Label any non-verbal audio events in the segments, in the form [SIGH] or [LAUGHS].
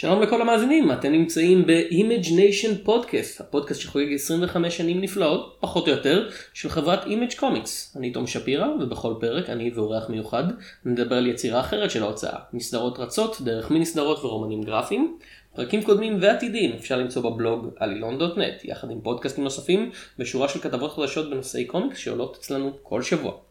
שלום לכל המאזינים, אתם נמצאים ב-Image Nation Podcast, הפודקאסט שחוגג 25 שנים נפלאות, פחות או יותר, של חברת Image Comics. אני תום שפירא, ובכל פרק אני ואורח מיוחד נדבר על יצירה אחרת של ההוצאה, מסדרות רצות, דרך מיני סדרות ורומנים גרפיים. פרקים קודמים ועתידיים אפשר למצוא בבלוג עלילון.נט, יחד עם פודקאסטים נוספים ושורה של כתבות חדשות בנושאי קומיקס שעולות אצלנו כל שבוע.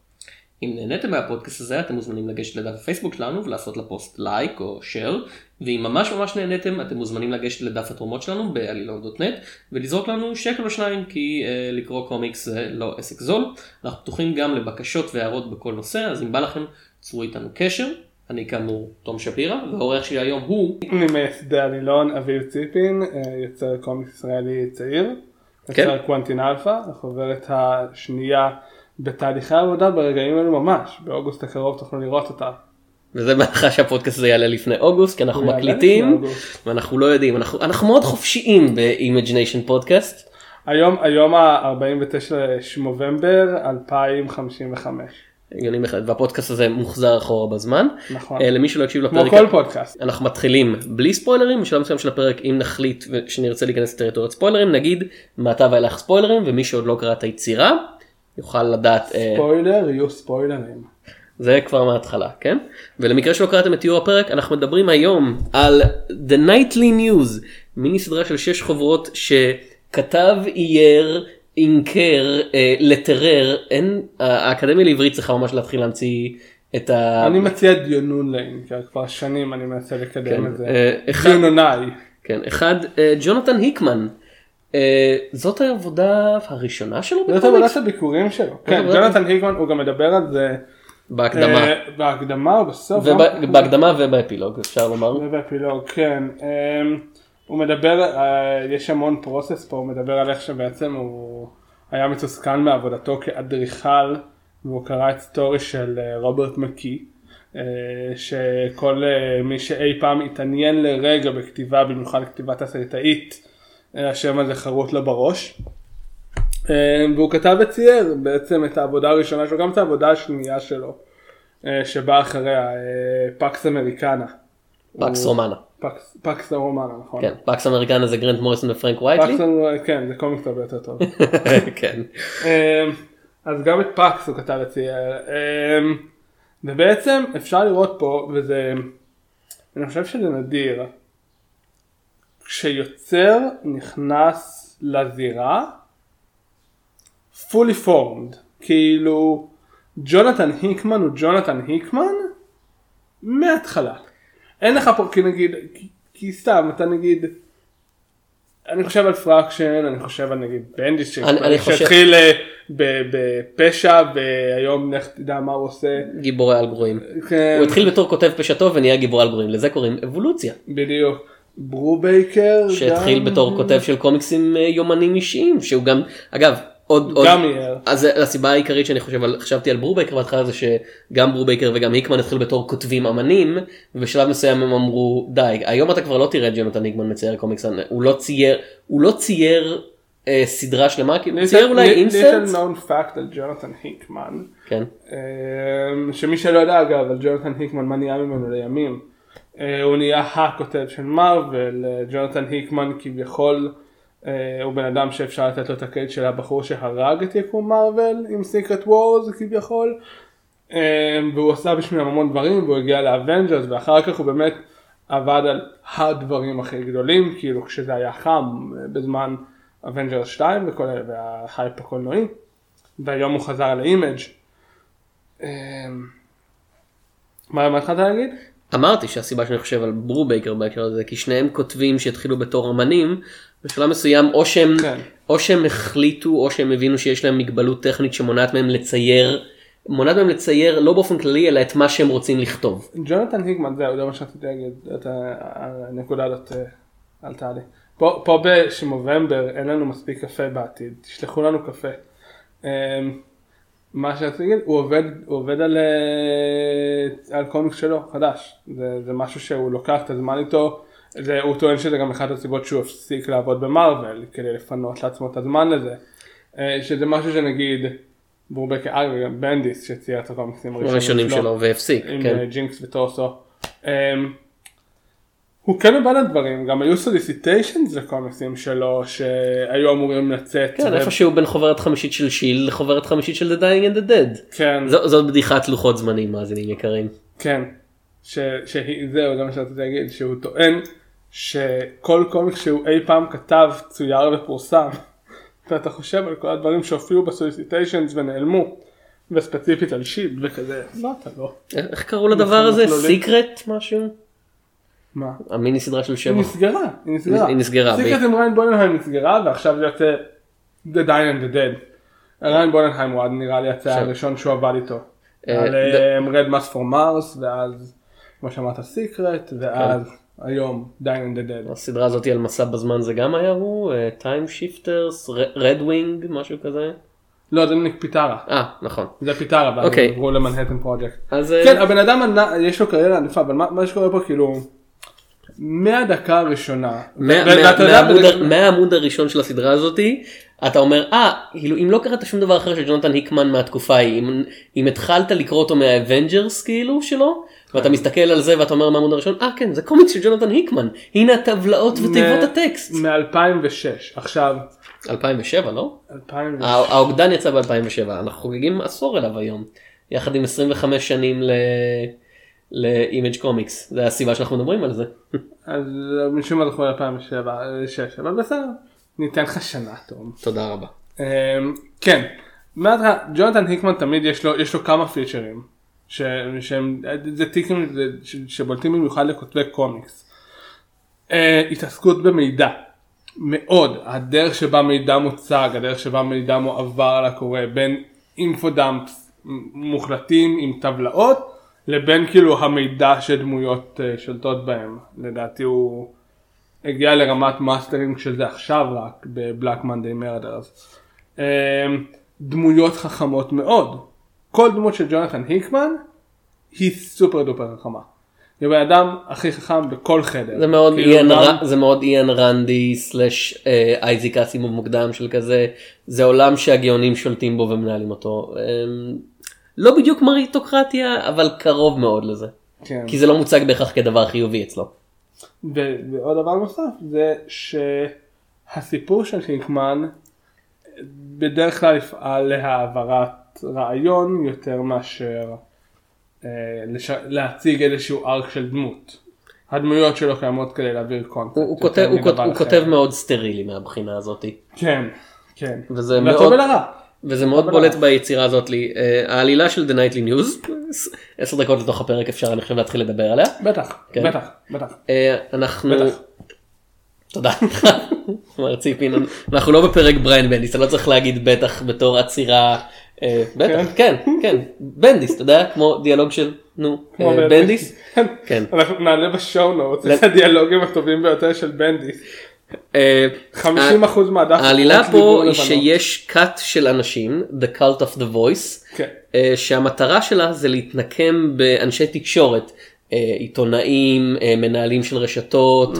אם נהניתם מהפודקאסט הזה אתם מוזמנים לגשת לדף הפייסבוק שלנו ולעשות לפוסט לייק או שייר ואם ממש ממש נהניתם אתם מוזמנים לגשת לדף התרומות שלנו בעלילון.net ולזרוק לנו שקל או שניים כי uh, לקרוא קומיקס זה לא עסק זול. אנחנו פתוחים גם לבקשות והערות בכל נושא אז אם בא לכם צרו איתנו קשר. אני כאמור תום שפירא והאורח שלי היום הוא ממייסדי עלילון אביב ציפין אה, יוצר קומיקס ישראלי צעיר. כן. יוצר קוונטין אלפא החוברת השנייה בתהליכי עבודה ברגעים אלו ממש באוגוסט הקרוב תוכלו לראות אותה. וזה בהנחה שהפודקאסט הזה יעלה לפני אוגוסט כי אנחנו מקליטים. ואנחנו לא יודעים אנחנו אנחנו מאוד חופשיים ב-Imagination פודקאסט. היום היום ה-49 לשמובמבר 2055 הגיוני בהחלט, והפודקאסט הזה מוחזר אחורה בזמן. נכון אה, למי שלא הקשיב כמו לפרק כל פודקאסט. אנחנו מתחילים בלי ספוילרים בשלב מסוים של הפרק אם נחליט שנרצה להיכנס לטריטוריית ספוילרים נגיד מעתה ואילך ספוילרים ומי שעוד לא קרא את היצירה יוכל לדעת אה, ספוילר יהיו ספוילרים. זה כבר מההתחלה כן ולמקרה שלא קראתם את תיאור הפרק אנחנו מדברים היום על The Nightly News מיני סדרה של שש חוברות שכתב אייר אינקר אה, לטרר אין האקדמיה לעברית צריכה ממש להתחיל להמציא את ה... אני מציע דיונון כי כבר שנים אני מנסה כן, לקדם את זה. אה, אחד- דיונונאי. כן, אחד, אה, ג'ונתן היקמן. אה, זאת העבודה הראשונה שלו זאת בקומיקס? עבודת הביכורים שלו. כן, ג'ונתן היקמן הוא גם מדבר על זה בהקדמה. אה, בהקדמה או בסוף. וב- בהקדמה ובאפילוג אפשר לומר. ובאפילוג, כן. אמ, הוא מדבר, אה, יש המון process פה, הוא מדבר על איך שבעצם הוא היה מתוסכל מעבודתו כאדריכל והוא קרא את Story של רוברט מקי. שכל מי שאי פעם התעניין לרגע בכתיבה, במיוחד כתיבה תסריטאית, השם הזה חרוט לו בראש. אה, והוא כתב וצייר בעצם את העבודה הראשונה שלו, גם את העבודה השנייה שלו, אה, שבאה אחריה, אה, Pax Americana. Pax הוא- Romana. Pax, Pax ה Romana, נכון. כן, Pax Americana זה גרנט מוריסון ופרנק קווייטלי. Pax, כן, זה קומיקס הרבה יותר טוב. [LAUGHS] כן. אז גם את Pax הוא כתב וצייר. ובעצם אפשר לראות פה, וזה, אני חושב שזה נדיר, כשיוצר נכנס לזירה, fully formed, כאילו ג'ונתן היקמן הוא ג'ונתן היקמן מההתחלה. אין לך פה, כי נגיד, כי, כי סתם, אתה נגיד, אני חושב על פרקשן, אני חושב על נגיד בנדיס שהתחיל אה, בפשע והיום לך תדע מה הוא עושה. גיבורי על גרועים. כן, הוא התחיל בתור כותב פשע טוב ונהיה גיבור על גרועים. לזה קוראים אבולוציה. בדיוק. ברובייקר שהתחיל גם- בתור כותב של קומיקסים אה, יומנים אישיים שהוא גם אגב עוד עוד גם יהיה. אז הסיבה העיקרית שאני חושב על חשבתי על ברובייקר בהתחלה זה שגם ברובייקר וגם היקמן התחילו בתור כותבים אמנים ובשלב מסוים הם אמרו די היום אתה כבר לא תראה את ג'ונתן היקמן מצייר קומיקס הוא לא צייר הוא לא צייר אה, סדרה שלמה כי הוא צייר אולי insert little known fact על ג'ונתן היקמן. כן אמ, שמי שלא יודע אגב על ג'ונתן היקמן מה נהיה ממנו לימים. אה, הוא נהיה הכותב של מארוול, ג'ונתן היקמן כביכול אה, הוא בן אדם שאפשר לתת לו את הקרדיט של הבחור שהרג את יקום מארוול עם Secret Wars כביכול. אה, והוא עשה בשבילם המון דברים והוא הגיע ל Avengers ואחר כך הוא באמת עבד על הדברים הכי גדולים כאילו כשזה היה חם בזמן Avengers 2 וכל אלה וההייפ הקולנועי והיום הוא חזר ל Image. מה התחלת להגיד? אמרתי שהסיבה שאני חושב על ברובייקר בהקשר הזה כי שניהם כותבים שהתחילו בתור אמנים בשלב מסוים או שהם כן. או שהם החליטו או שהם הבינו שיש להם מגבלות טכנית שמונעת מהם לצייר מונעת מהם לצייר לא באופן כללי אלא את מה שהם רוצים לכתוב. ג'ונתן היקמן זהו זה מה שרציתי להגיד את הנקודה הזאת אה, עלתה לי. פה פה בשנובמבר אין לנו מספיק קפה בעתיד תשלחו לנו קפה. אה, מה שרציתי להגיד הוא עובד הוא עובד על אה, על קומיקס שלו חדש זה זה משהו שהוא לוקח את הזמן איתו. זה, הוא טוען שזה גם אחת הסיבות שהוא הפסיק לעבוד במארוול כדי לפנות לעצמו את הזמן לזה. אה, שזה משהו שנגיד ברובק אגב גם בנדיס שצייר את הקומיקסים הראשונים שלו והפסיק. עם כן. אה, Jinx ו Torso. הוא כן בא לדברים, גם היו סוליסיטיישנס לקומיקסים שלו שהיו אמורים לצאת. כן, ו- איפשהו בין חוברת חמישית של שיל לחוברת חמישית של The Dying and the Dead. כן, זו- זאת בדיחת לוחות זמנים מאזינים יקרים. כן. ש- שהיא- זהו, זה מה שרציתי להגיד, שהוא טוען שכל קומיקס שהוא אי פעם כתב צויר ופורסם. [LAUGHS] ואתה חושב על כל הדברים שהופיעו בסוליסיטיישנס ונעלמו, וספציפית על שיט וכזה, לא אתה לא. איך קראו לדבר הזה? סיקרט משהו? מה? המיני סדרה של היא שבע. נסגרה, היא נסגרה. היא נסגרה, סיקרט עם ריין בוננהיים נסגרה ועכשיו זה יוצא The Die and the Dead. ריין בוננהיים הוא נראה לי עכשיו- הראשון שהוא עבד איתו. אה, על ד- רד מס פור מרס ואז כמו שאמרת סיקרט ואז היום Die and the Dead. הסדרה הזאת על מסע בזמן זה גם היה הוא? טיים שיפטרס? רד ווינג? משהו כזה? לא זה ניק פיטרה. אה נכון. זה פיטרה אוקיי. עברו למנהטן פרויקט. אז אה, כן הבן אדם יש לו קריירה ענפה אבל מה שקורה פה כאילו מהדקה הראשונה. מהעמוד הראשון של הסדרה הזאתי אתה אומר אה כאילו אם לא קראת שום דבר אחר של ג'ונתן היקמן מהתקופה ההיא אם, אם התחלת לקרוא אותו מה Avengers כאילו שלו ואתה מסתכל על זה ואתה אומר מהעמוד הראשון אה כן זה קומיקס של ג'ונתן היקמן הנה הטבלאות ותיבות הטקסט. מ-2006 עכשיו 2007 לא? 2006 הא- האוגדן יצא ב-2007 אנחנו חוגגים עשור אליו היום יחד עם 25 שנים ל... ל Image Comics זה הסיבה שאנחנו מדברים על זה. אז משום מה זכור 2007 6 אבל בסדר ניתן לך שנה תום. תודה רבה. אמ, כן מההתחלה, ג'ונתן היקמן תמיד יש לו יש לו כמה features שהם זה טיקים שבולטים במיוחד לכותבי קומיקס. אה, התעסקות במידע מאוד הדרך שבה מידע מוצג הדרך שבה מידע מועבר על הקורא בין אינפודאמפס מוחלטים עם טבלאות לבין כאילו המידע שדמויות אה, שולטות בהם לדעתי הוא הגיע לרמת מאסטרינג של זה עכשיו רק בבלק מנדי מרדרס. דמויות חכמות מאוד. כל דמות של ג'ונתן היקמן היא סופר דופר חכמה. היא הבן אדם הכי חכם בכל חדר. זה מאוד כאילו איאן גם- ר- זה מאוד איאן רנדי סלאש אה, אייזיק אסימוב מוקדם של כזה זה עולם שהגאונים שולטים בו ומנהלים אותו. לא בדיוק מריטוקרטיה אבל קרוב מאוד לזה כן. כי זה לא מוצג בהכרח כדבר חיובי אצלו. ו- ועוד דבר נוסף זה שהסיפור של היקמן בדרך כלל יפעל להעברת רעיון יותר מאשר אה, לש... להציג איזשהו ארק של דמות. הדמויות שלו קיימות כדי להעביר קונטקט. הוא, הוא, כותב, הוא, הוא כותב מאוד סטרילי מהבחינה הזאת כן, כן. וזה לטוב מאוד ולרע. וזה מאוד בולט לא. ביצירה הזאת לי אה, העלילה של The Nightly News 10 דקות לתוך הפרק אפשר אני חושב להתחיל לדבר עליה. בטח, כן. בטח, בטח. אה, אנחנו. תודה [LAUGHS] מר ציפין אנחנו לא בפרק בריין בנדיס אתה לא צריך להגיד בטח בתור עצירה אה, בטח כן כן בנדיס אתה יודע כמו דיאלוג של נו בנדיס כן אנחנו נעלה בשואו נוטס את הדיאלוגים הטובים ביותר של בנדיס. אה, 50% מהדף. העלילה פה היא. שיש cut של אנשים the cult of the voice כן. אה, שהמטרה שלה זה להתנקם באנשי תקשורת, אה, עיתונאים, אה, מנהלים של רשתות,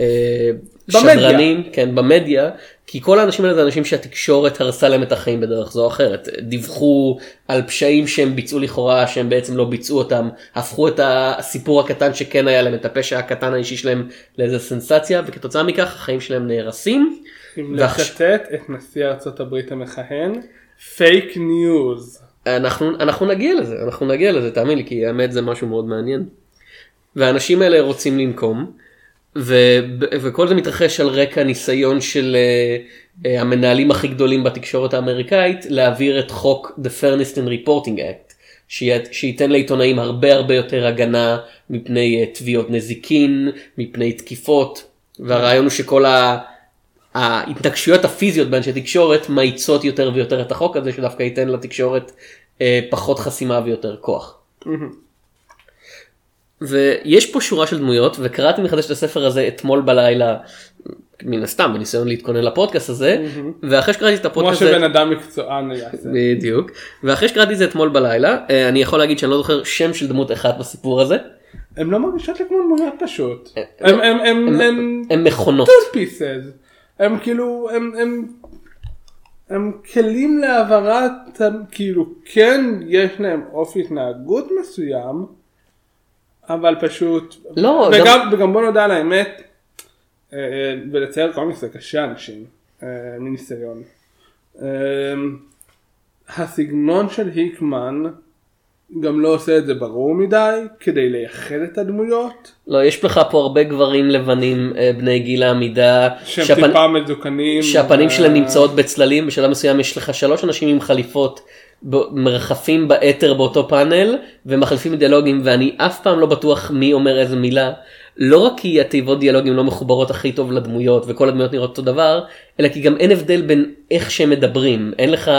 אה. שדרנים, כן, במדיה, כי כל האנשים האלה זה אנשים שהתקשורת הרסה להם את החיים בדרך זו או אחרת, דיווחו על פשעים שהם ביצעו לכאורה שהם בעצם לא ביצעו אותם, הפכו את הסיפור הקטן שכן היה להם, את הפשע הקטן האישי שלהם לאיזה סנסציה, וכתוצאה מכך החיים שלהם נהרסים. אם ועכשיו- לצטט את נשיא ארצות הברית המכהן, fake news. אנחנו, אנחנו נגיע לזה, אנחנו נגיע לזה, תאמין לי, כי האמת זה משהו מאוד מעניין. והאנשים האלה רוצים לנקום, ו, וכל זה מתרחש על רקע ניסיון של uh, uh, המנהלים הכי גדולים בתקשורת האמריקאית להעביר את חוק The Fairness in Reporting Act, שי- שייתן לעיתונאים הרבה הרבה יותר הגנה מפני uh, תביעות נזיקין, מפני תקיפות, והרעיון הוא שכל ה... ההתנגשויות הפיזיות באנשי תקשורת מאיצות יותר ויותר את החוק הזה שדווקא ייתן לתקשורת אה, פחות חסימה ויותר כוח. ויש פה שורה של דמויות וקראתי מחדש את הספר הזה אתמול בלילה מן הסתם בניסיון להתכונן לפודקאסט הזה ואחרי שקראתי את כמו הפודקאסט הזה שבן אדם מקצוען יעשה. בדיוק ואחרי שקראתי את זה אתמול בלילה אה, אני יכול להגיד שאני לא זוכר שם של דמות אחת בסיפור הזה הן לא מרגישות לי כמו דמויות פשוט. הם הם הם הם הם מכונות פיסס. הם כאילו הם הם הם כלים להעברת כאילו כן יש להם אופי התנהגות מסוים אבל פשוט, לא, וגם, גם- וגם בוא נודע על האמת, אה, אה, ולצייר קומיקס זה קשה אנשים, אה, מניסיון. הסגנון של היקמן גם לא עושה את זה ברור מדי כדי לייחד את הדמויות לא, יש לך פה הרבה גברים לבנים בני גיל העמידה, שהם שהפנ- טיפה מדוכנים. שהפנים אה, שלהם נמצאות בצללים, בשלב מסוים יש לך שלוש אנשים עם חליפות מרחפים באתר באותו פאנל ומחליפים דיאלוגים ואני אף פעם לא בטוח מי אומר איזה מילה. לא רק כי התיבות דיאלוגים לא מחוברות הכי טוב לדמויות וכל הדמויות נראות אותו דבר, אלא כי גם אין הבדל בין איך שהם מדברים. אין לך,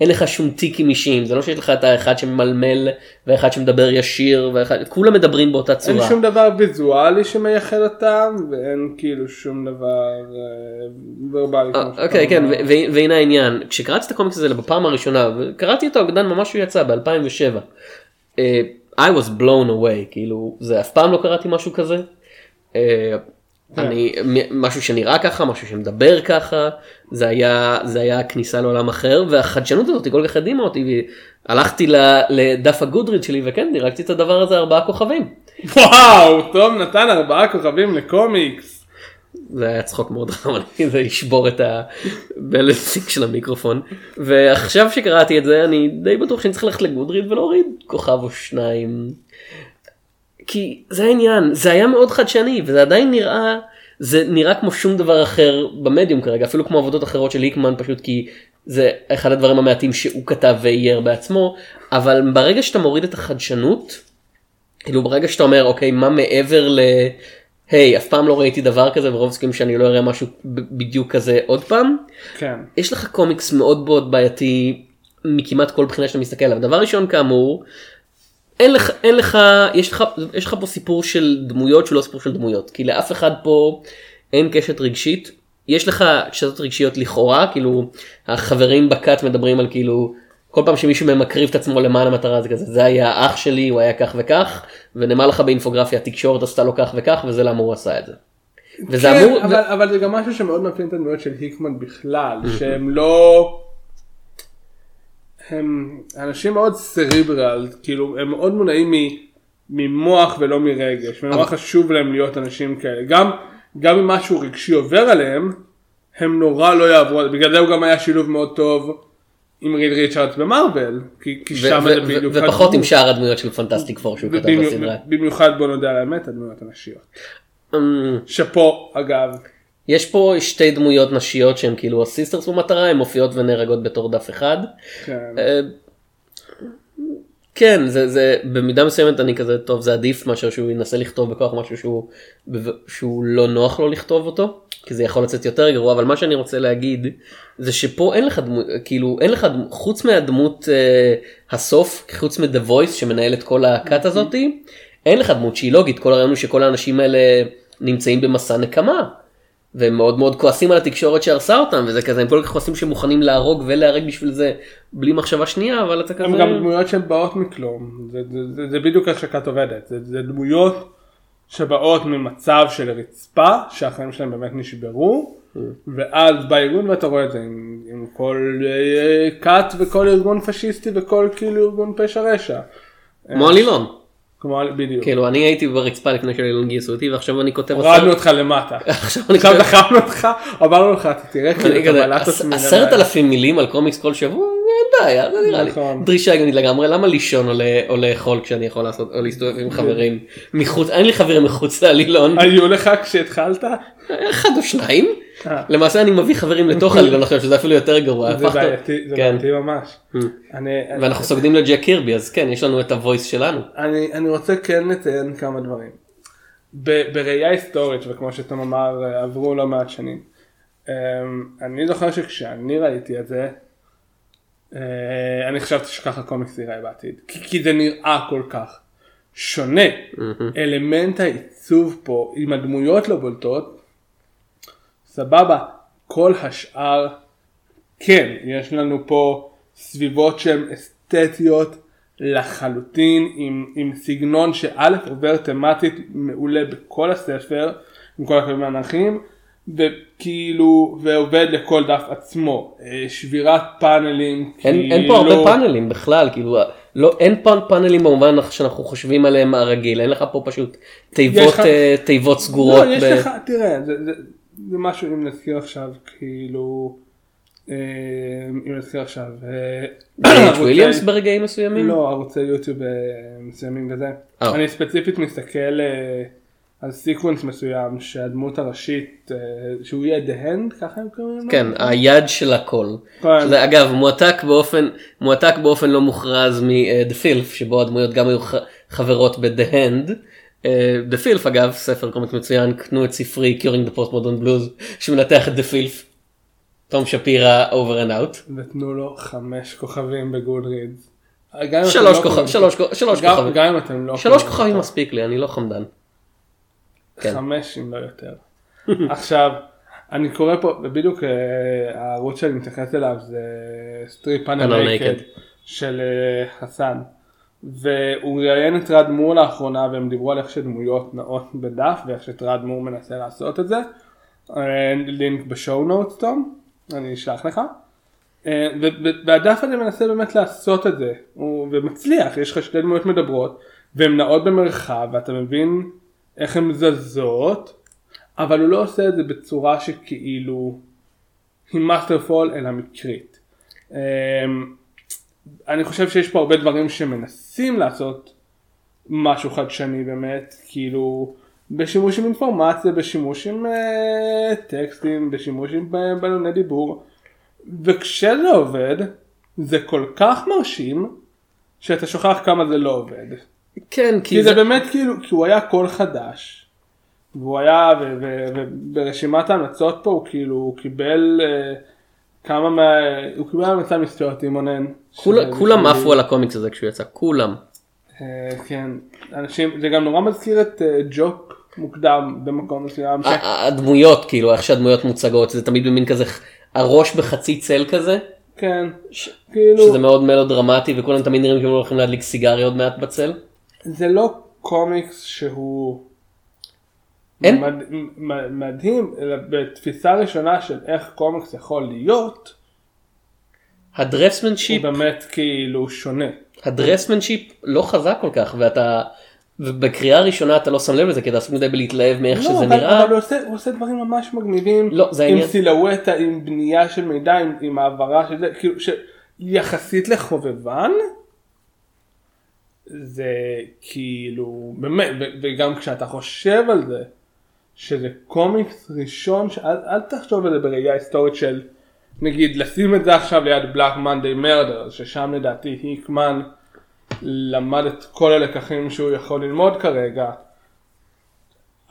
אין לך שום טיקים אישיים, זה לא שיש לך את האחד שממלמל והאחד שמדבר ישיר, ואחד, כולם מדברים באותה אין צורה. שום דבר ויזואלי שמייחד אותם ואין כאילו שום דבר אה, ורבלי. שאתה אוקיי כן והנה העניין כשקראתי את הקומיקס הזה בפעם הראשונה וקראתי אותו אגדן ממש שהוא יצא ב2007. I was blown away כאילו זה אף פעם לא קראתי משהו כזה. אה, אני משהו שנראה ככה משהו שמדבר ככה זה היה זה היה כניסה לעולם אחר והחדשנות הזאת היא כל כך הדהימה אותי הלכתי ל- לדף הגודריד שלי וכן דירקתי את הדבר הזה ארבעה כוכבים. וואו, תום נתן ארבעה כוכבים לקומיקס. זה היה צחוק מאוד [LAUGHS] חמודי, זה ישבור את הבלנסינג של המיקרופון. ועכשיו שקראתי את זה אני די בטוח שאני צריך ללכת לגודריד ולהוריד כוכב או שניים. כי זה העניין, זה היה מאוד חדשני וזה עדיין נראה, זה נראה כמו שום דבר אחר במדיום כרגע, אפילו כמו עבודות אחרות של היקמן פשוט כי זה אחד הדברים המעטים שהוא כתב ואייר בעצמו, אבל ברגע שאתה מוריד את החדשנות, כאילו ברגע שאתה אומר אוקיי מה מעבר ל... היי אף פעם לא ראיתי דבר כזה ורוב הסיכויים שאני לא אראה משהו בדיוק כזה עוד פעם. כן. יש לך קומיקס מאוד מאוד בעייתי מכמעט כל בחינה שאתה מסתכל עליו. דבר ראשון כאמור, אין לך, אין לך, יש לך, יש לך פה סיפור של דמויות שהוא לא סיפור של דמויות. כי לאף אחד פה אין קשת רגשית. יש לך קשתות רגשיות לכאורה, כאילו החברים בכת מדברים על כאילו כל פעם שמישהו מהם מקריב את עצמו למען המטרה זה כזה, זה היה אח שלי, הוא היה כך וכך, ונאמר לך באינפוגרפיה התקשורת עשתה לו כך וכך וזה למה הוא עשה את זה. וזה כן, אמור, אבל, אבל זה גם משהו שמאוד מאפיין את הדמויות של היקמן בכלל, שהם לא... הם אנשים מאוד סריברל, כאילו הם מאוד מונעים מ- ממוח ולא מרגש, ונורא חשוב להם להיות אנשים כאלה. גם, גם אם משהו רגשי עובר עליהם, הם נורא לא יעברו. בגלל זה הוא גם היה שילוב מאוד טוב עם ריד ריצ'רדס במרוויל, כי, כי שם זה בדיוק ופחות. עם שאר הדמויות של פנטסטיק פור שהוא כתב בסדרה. במיוחד בוא נודה על האמת, הדמויות הנשיות. אמ, שפה אגב, יש פה שתי דמויות נשיות שהן כאילו הסיסטרס במטרה, הן מופיעות ונהרגות בתור דף אחד. כן. אה, כן, זה, זה במידה מסוימת אני כזה, טוב זה עדיף מאשר שהוא ינסה לכתוב בכוח משהו שהוא, שהוא לא נוח לו לכתוב אותו, כי זה יכול לצאת יותר גרוע, אבל מה שאני רוצה להגיד זה שפה אין לך דמות, כאילו אין לך, דמות- חוץ מהדמות אה, הסוף, חוץ מ-The Voice שמנהל את כל הכת הזאתי, אין לך דמות שהיא לוגית, כל הרעיון הוא שכל האנשים האלה נמצאים במסע נקמה. והם מאוד מאוד כועסים על התקשורת שהרסה אותם וזה כזה הם כל כך כועסים שמוכנים להרוג ולהרג בשביל זה בלי מחשבה שנייה אבל אתה כזה הם גם דמויות שהן באות מכלום, זה, זה, זה, זה בדיוק איך שכת עובדת, זה, זה דמויות שבאות ממצב של רצפה, שהחיים שלהם באמת נשברו, ואז בא ארגון ואתה רואה את זה עם, עם כל אה, כת וכל ארגון פשיסטי וכל כאילו ארגון פשע רשע. כמו עלילון כמו בדיוק. כאילו אני הייתי ברצפה לפני שעלילון גייסו אותי ועכשיו אני כותב הורדנו אותך למטה. [LAUGHS] עכשיו אני דחפנו אותך, אמרנו לך, אתה תראה כאילו עש- עצמי. עשרת אלפים מילים על קומיקס כל שבוע בעיה זה נראה לי נכון. דרישה הגיונית לגמרי למה לישון או לאכול כשאני יכול לעשות או להסתובב עם חברים מחוץ אין לי חברים מחוץ לעלילון היו לך כשהתחלת? אחד או שניים אה. למעשה אני מביא חברים לתוך [LAUGHS] עלילון עכשיו שזה אפילו יותר גרוע זה בעייתי, זה כן. בעייתי ממש. ואנחנו סוגדים לג'ק קירבי אז כן יש לנו את הוויס שלנו. אני, רוצה כן לציין כמה דברים. בראייה היסטורית וכמו שאתה אמר עברו לא מעט שנים. אמ, אני זוכר שכשאני ראיתי את זה אה, אני חשבתי שככה קומיקס ייראה בעתיד כי, כי זה נראה כל כך שונה. אלמנט העיצוב פה עם הדמויות לא בולטות סבבה כל השאר כן יש לנו פה סביבות שהן אסתטיות לחלוטין עם, עם סגנון שא' עובר תמטית מעולה בכל הספר עם כל הקווים האנרכיים וכאילו ועובד לכל דף עצמו אה, שבירת פאנלים אין, אין פה הרבה פאנלים בכלל כאילו לא, אין פאנ, פאנלים במובן שאנחנו חושבים עליהם הרגיל, אין לך פה פשוט תיבות, לך- אה, תיבות סגורות. לא, יש ב- לך, תראה, זה, זה, זה משהו, אם נזכיר עכשיו, כאילו, אה, אם נזכיר עכשיו, אה, [COUGHS] וויליאמס ברגעים מסוימים? לא, ערוצי יוטיוב אה, מסוימים וזה. אה. אני ספציפית מסתכל אה, על sequence מסוים שהדמות הראשית, אה, שהוא יהיה The Hand, ככה הם קוראים לו? כן, היד של הכל. כן. שזה אגב מועתק באופן, מועתק באופן לא מוכרז מ-The Filth, שבו הדמויות גם היו חברות ב-The Hand. אה, The אגב, ספר קומיקס מצוין, קנו את ספרי Curing the Postmodern Blues, שמנתח את The Filth. תום שפירא over and out. ותנו לו חמש כוכבים בגודרידס. אם אתם שלוש לא כוכב- קוראים- שלוש כוכבים. גם אם אתם לא... שלוש כוכבים. מספיק לי, אני לא חמדן. כן. חמש אם לא יותר. [LAUGHS] עכשיו, אני קורא פה, ובדיוק אה, הערוץ שאני מתייחס אליו זה סטריפ פאנל נקד. של אה, חסן. והוא ראיין את רד מור לאחרונה והם דיברו על איך שדמויות נעות בדף ואיך שטרד מור מנסה לעשות את זה. אה, לינק בשואו נוטס תום, אני אשלח לך. והדף הזה מנסה באמת לעשות את זה, ומצליח, יש לך שתי דמויות מדברות, והן נעות במרחב, ואתה מבין איך הן זזות, אבל הוא לא עושה את זה בצורה שכאילו היא masterful אלא מקרית. אה, אני חושב שיש פה הרבה דברים שמנסים לעשות משהו חדשני באמת, כאילו בשימוש עם אינפורמציה, בשימוש עם אה, טקסטים, בשימוש עם ב- בלוני דיבור, וכשזה עובד, זה כל כך מרשים, שאתה שוכח כמה זה לא עובד. כן, כי זה באמת כאילו, כי הוא היה קול חדש, והוא היה, וברשימת ההמלצות פה הוא כאילו, הוא קיבל אה, כמה מה... הוא קיבל המלצה מסטוארט טימונן. כול- כולם עפו על הקומיקס הזה כשהוא יצא, כולם. אה, כן, אנשים, זה גם נורא מזכיר את אה, ג'וק מוקדם במקום מסוים, ש- הדמויות כאילו איך שהדמויות מוצגות זה תמיד במין כזה הראש בחצי צל כזה כן, כאילו, שזה מאוד מלו דרמטי וכולם תמיד נראים כאילו הולכים להדליק סיגריה עוד מעט בצל. זה לא קומיקס שהוא אין? מד, מ- מדהים, אלא בתפיסה ראשונה של איך קומיקס יכול להיות, הוא ה draftsmanship באמת כאילו שונה. ה draftsmanship לא חזק כל כך ואתה ובקריאה ראשונה אתה לא שם לב לזה כי אתה עסוק מדי בלהתלהב מאיך שזה אבל, נראה. אבל הוא, עושה, הוא עושה דברים ממש מגניבים, לא, זה עם העניין. סילואטה, עם בנייה של מידע, עם, עם העברה של זה, כאילו שיחסית לחובבן, זה כאילו, באמת, וגם כשאתה חושב על זה, שזה קומיקס ראשון, ש- אל, אל תחשוב על זה בראייה היסטורית של, נגיד, לשים את זה עכשיו ליד בלאק מנדי מרדר, ששם לדעתי היקמן למד את כל הלקחים שהוא יכול ללמוד כרגע.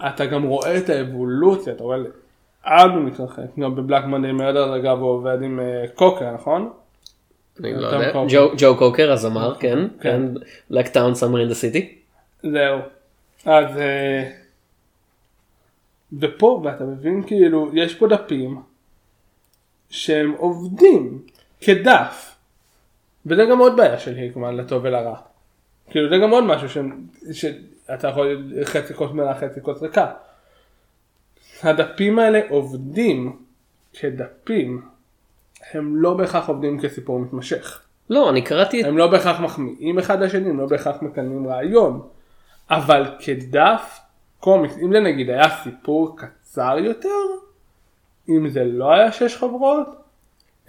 אתה גם רואה את האבולוציה, אתה רואה לאן הוא מתרחק. גם בבלאק מנדי מרדר אגב הוא עובד עם אה, קוקר, נכון? אני לא יודע. ג'ו- קוקר הזמר כן כן. כן לק טאון סאמר אין דה סיטי. זהו. אז... אה, ופה, ואתה מבין כאילו, יש פה דפים שהם עובדים כדף. וזה גם עוד בעיה של היקמן לטוב ולרע. כאילו זה גם עוד משהו ש... שאתה יכול חצי כוס מלאה חצי כוס ריקה. הדפים האלה עובדים כדפים. הם לא בהכרח עובדים כסיפור מתמשך. לא אני קראתי את הם לא בהכרח מחמיאים אחד לשני, הם לא בהכרח מקדמים רעיון. אבל כדף קומיקס, אם זה נגיד היה סיפור קצר יותר, אם זה לא היה שש חברות,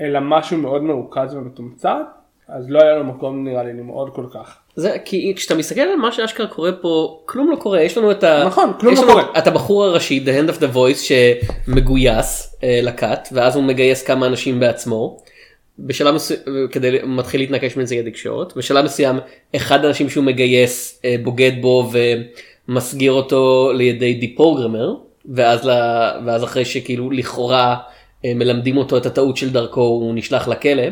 אלא משהו מאוד מרוכז ומתומצת, אז לא היה לו מקום נראה לי למעוד כל כך. זה כי כשאתה מסתכל על מה שאשכרה קורה פה כלום לא קורה יש לנו את ה... נכון, כלום לא לנו קורה. את הבחור הראשי the hand of the voice שמגויס אה, לכת ואז הוא מגייס כמה אנשים בעצמו. בשלב מסוים כדי מתחיל להתנקש בנציגי תקשורת בשלב מסוים אחד האנשים שהוא מגייס אה, בוגד בו ומסגיר אותו לידי דיפורגרמר ואז, ל... ואז אחרי שכאילו לכאורה אה, מלמדים אותו את הטעות של דרכו הוא נשלח לכלא.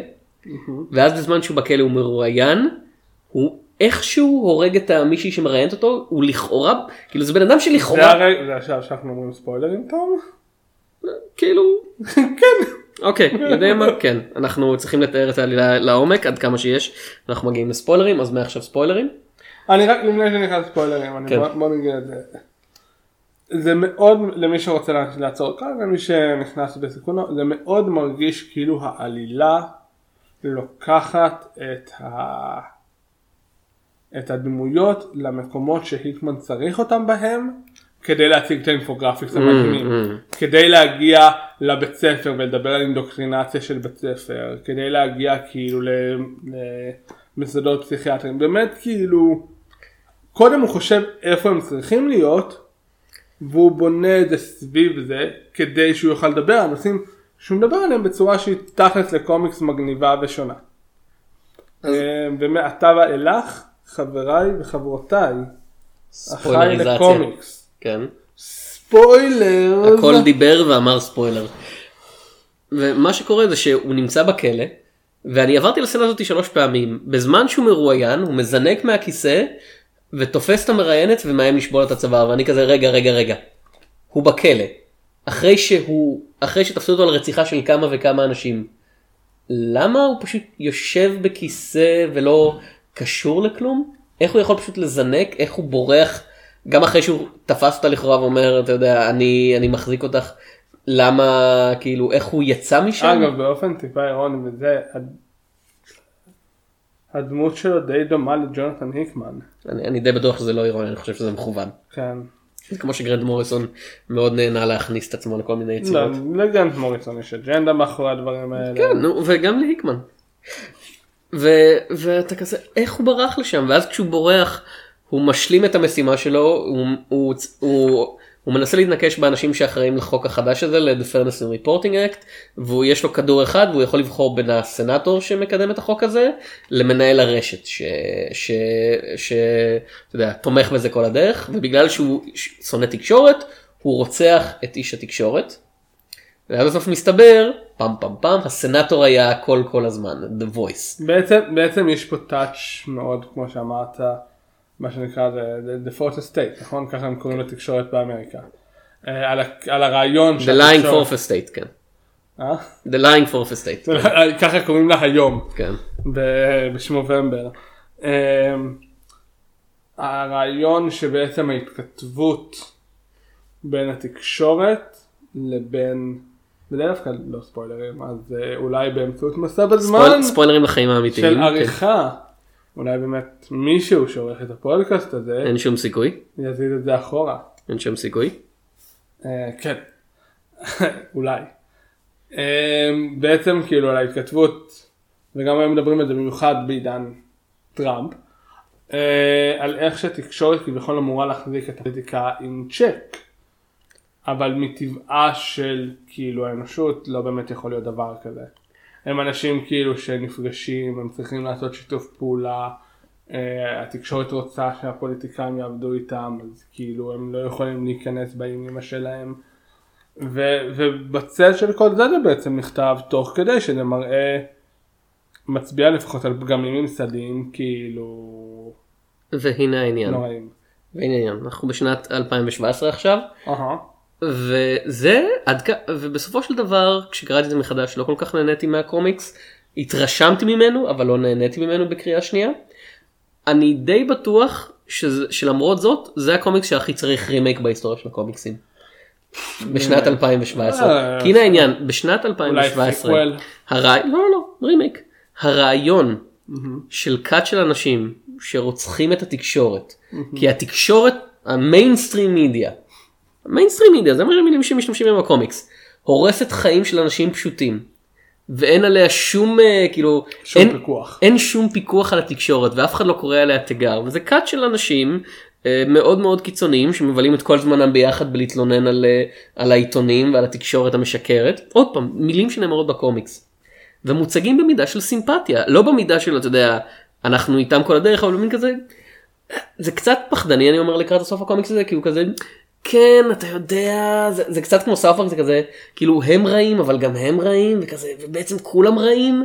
ואז בזמן שהוא בכלא הוא מרואיין, הוא איכשהו הורג את המישהי שמראיינת אותו, הוא לכאורה, כאילו זה בן אדם זה שלכאורה, הרגע, זה עכשיו שאנחנו אומרים ספוילרים תום? כאילו, [LAUGHS] כן. אוקיי, יודע מה, כן, אנחנו צריכים לתאר את העלילה לעומק עד כמה שיש, אנחנו מגיעים לספוילרים, אז מעכשיו ספוילרים. אני רק לפני שנכנס ספוילרים, אני כן. בוא נגיד את זה. זה מאוד, למי שרוצה לעצור כאן, למי שנכנס בסיכונו, זה מאוד מרגיש כאילו העלילה לוקחת את את הדמויות למקומות שהיקמן צריך אותם בהם כדי להציג את ה infographics mm. כדי להגיע לבית ספר ולדבר על אינדוקטרינציה של בית ספר, כדי להגיע כאילו למוסדות פסיכיאטריים, באמת כאילו, קודם הוא חושב איפה הם צריכים להיות, והוא בונה את זה סביב זה, כדי שהוא יוכל לדבר. על נושאים שהוא מדבר עליהם בצורה שהיא תכלס לקומיקס מגניבה ושונה. אה, ומעתה ואילך, חבריי וחברותיי, אחראי. לקומיקס. כן. ספוילר. הכל דיבר ואמר ספוילר. ומה שקורה זה שהוא נמצא בכלא, ואני עברתי לסצנה הזאת שלוש פעמים, בזמן שהוא מרואיין הוא מזנק מהכיסא ותופס את המראיינת ומאיים לשבור את הצוואר ואני כזה רגע רגע רגע. הוא בכלא. אחרי שהוא, אחרי שתפסו אותו על רציחה של כמה וכמה אנשים. למה הוא פשוט יושב בכיסא ולא קשור לכלום? איך הוא יכול פשוט לזנק? איך הוא בורח? גם אחרי שהוא תפס אותה לכאורה ואומר, אתה יודע, אני, אני מחזיק אותך, למה, כאילו, איך הוא יצא משם? אגב באופן טיפה אירוני וזה, הד- הדמות שלו די דומה לג'ונתן היקמן. אני, אני די בטוח שזה לא אירוני, אני חושב שזה מכוון. כן. כמו שגרנד מוריסון מאוד נהנה להכניס את עצמו לכל מיני לא, יצירות. לגנט מוריסון יש אג'נדה מאחורי הדברים האלה. כן, נו, וגם להיקמן. ו, ואתה כזה, איך הוא ברח לשם? ואז כשהוא בורח, הוא משלים את המשימה שלו, הוא, הוא, הוא, הוא מנסה להתנקש באנשים שאחראים לחוק החדש הזה, ל-The Fairness and Reporting Act, ויש לו כדור אחד, והוא יכול לבחור בין הסנאטור שמקדם את החוק הזה, למנהל הרשת, ש... ש... ש... אתה יודע, תומך בזה כל הדרך, ובגלל שהוא שונא תקשורת, הוא רוצח את איש התקשורת. ואז בסוף מסתבר, פעם פעם פעם, הסנאטור היה הכל כל הזמן, the voice. בעצם, בעצם יש פה טאץ' מאוד כמו שאמרת, מה שנקרא the, the fourth estate, נכון? ככה הם קוראים לתקשורת באמריקה. אה, על, על הרעיון The lying fourth estate, כן. אה? The lying fourth estate, זה- [LAUGHS] ככה קוראים לה היום. כן. בשמובמבר. אמ, הרעיון שבעצם ההתכתבות בין התקשורת לבין, בדרך כלל לא ספוילרים, אז אה, אולי באמצעות מסע בזמן ספויל- ספוילרים לחיים האמיתיים. של כן. עריכה, אולי באמת מישהו שעורך את הפודקאסט הזה אין שום סיכוי, יזיז את זה אחורה. אין שום סיכוי. אה, כן, [LAUGHS] אולי. אה, בעצם כאילו על ההתכתבות, וגם היום מדברים על זה במיוחד בעידן טראמפ, אה, על איך שהתקשורת כביכול אמורה להחזיק את הפוליטיקה עם צ'ק, אבל מטבעה של כאילו האנושות לא באמת יכול להיות דבר כזה. הם אנשים כאילו שנפגשים, הם צריכים לעשות שיתוף פעולה, אה, התקשורת רוצה שהפוליטיקאים יעבדו איתם, אז כאילו הם לא יכולים להיכנס באימא שלהם. ו- ובצל של כל זה זה בעצם נכתב תוך כדי שזה מראה, מצביע לפחות על פגמים ממסדיים כאילו והנה העניין. נוראים. והנה העניין. אנחנו בשנת 2017 עכשיו, אהה. וזה עד כ... ובסופו של דבר כשקראתי את זה מחדש לא כל כך נהניתי מהקומיקס התרשמתי ממנו אבל לא נהניתי ממנו בקריאה שנייה. אני די בטוח שזה, שלמרות זאת זה הקומיקס שהכי צריך רימייק בהיסטוריה של הקומיקסים. בשנת 2017 אה, כי הנה העניין בשנת אולי 2017 sequel. הרעי... לא לא רימייק הרעיון של כת של אנשים שרוצחים את התקשורת כי התקשורת ה mainstream media ה mainstream media זה מה המילים שמשתמשים בהם בקומיקס. הורסת חיים של אנשים פשוטים. ואין עליה שום אה, כאילו שום אין, פיקוח. אין שום פיקוח על התקשורת ואף אחד לא קורא עליה תיגר. וזה כת של אנשים אה, מאוד מאוד קיצוניים שמבלים את כל זמנם ביחד בלהתלונן על, אה, על העיתונים ועל התקשורת המשקרת. עוד פעם מילים שנאמרות בקומיקס. ומוצגים במידה של סימפתיה. לא במידה של אתה יודע אנחנו איתם כל הדרך אבל במין כזה זה קצת פחדני אני אומר לקראת הסוף הקומיקס הזה כי הוא כזה כן אתה יודע זה, זה קצת כמו סאופרק זה כזה כאילו הם רעים אבל גם הם רעים וכזה ובעצם כולם רעים.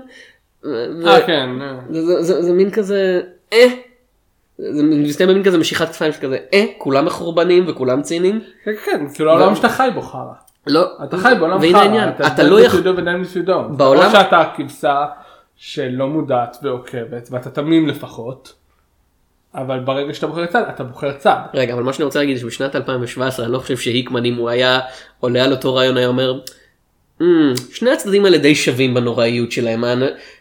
אה כן. אה. זה, זה, זה, זה מין כזה אה. זה מסתיים במין כזה משיכת כתפיים שכזה אה כולם מחורבנים וכולם ציניים. כן כן כאילו העולם שאתה חי בו חרא. לא אתה חי בעולם והנה חרא. העניין אתה לא יכול בצידו ודי בצידו. בעולם- או שאתה כבשה שלא מודעת ועוקבת ואתה תמים לפחות. אבל ברגע שאתה בוחר צד אתה בוחר צד. רגע אבל מה שאני רוצה להגיד שבשנת 2017 אני לא חושב שהיקמן אם הוא היה עולה על אותו רעיון היה אומר Mm, שני הצדדים האלה די שווים בנוראיות שלהם,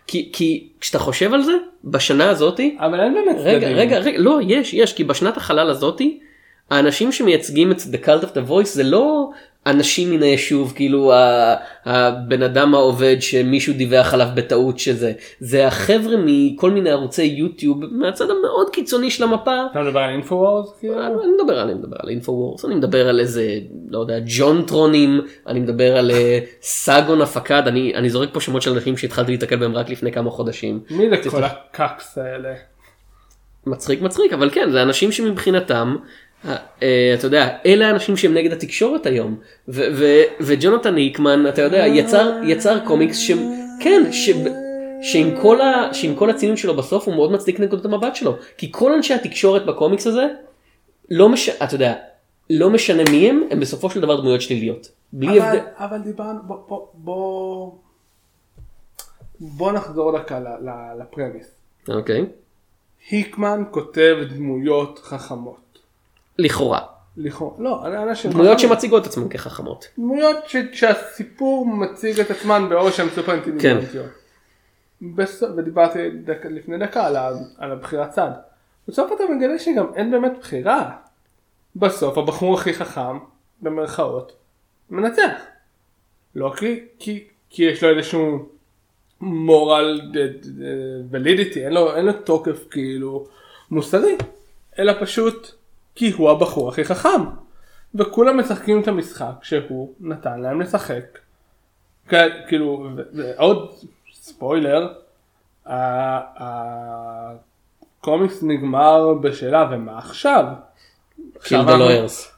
כי, כי כשאתה חושב על זה, בשנה הזאתי, אבל אין באמת רגע, צדדים. רגע, רגע, לא, יש, יש, כי בשנת החלל הזאתי, האנשים שמייצגים את The Cult of the Voice זה לא אנשים מן היישוב, כאילו הבן אדם העובד שמישהו דיווח עליו בטעות שזה, זה החבר'ה מכל מיני ערוצי יוטיוב מהצד המאוד קיצוני של המפה. אתה מדבר על InfoWars? כאילו? אני מדבר על, אני מדבר על InfoWars, אני מדבר על איזה, לא יודע, JonTron ים, אני מדבר על אה, Sargon of Akkad, אני, אני זורק פה שמות של אנשים שהתחלתי להתקל בהם רק לפני כמה חודשים. מי זה כל ה cucks האלה? מצחיק מצחיק אבל כן זה אנשים שמבחינתם אתה יודע אלה האנשים שהם נגד התקשורת היום וג'ונתן היקמן אתה יודע יצר קומיקס ש... שעם כל, ה... שעם כל הצינון שלו בסוף הוא מאוד מצדיק נקודת המבט שלו כי כל אנשי התקשורת בקומיקס הזה לא מש... אתה יודע לא משנה מי הם הם בסופו של דבר דמויות שליליות. בלי אבל, הבדל. אבל דיברנו, בוא, בוא, בוא, בוא נחזור דקה לפרמיס. אוקיי. היקמן כותב דמויות חכמות. לכאורה לכאורה, לא, אנשים דמויות. שמציגות את עצמן כחכמות. דמויות ש- שהסיפור מציג את עצמן באור שהן סופר אינטליגנטיות. בסוף, ודיברתי דק, לפני דקה על, ה- על הבחירת צד. בסוף אתה מגלה שגם אין באמת בחירה. בסוף הבחור הכי חכם, במרכאות, מנצח. לא כי, כי, כי יש לו איזשהו מורל ולידיטי, אין לו, אין לו תוקף כאילו מוסרי, אלא פשוט כי הוא הבחור הכי חכם. וכולם משחקים את המשחק שהוא נתן להם לשחק. כ- כאילו, ועוד ספוילר, הקומיקס נגמר בשאלה ומה עכשיו?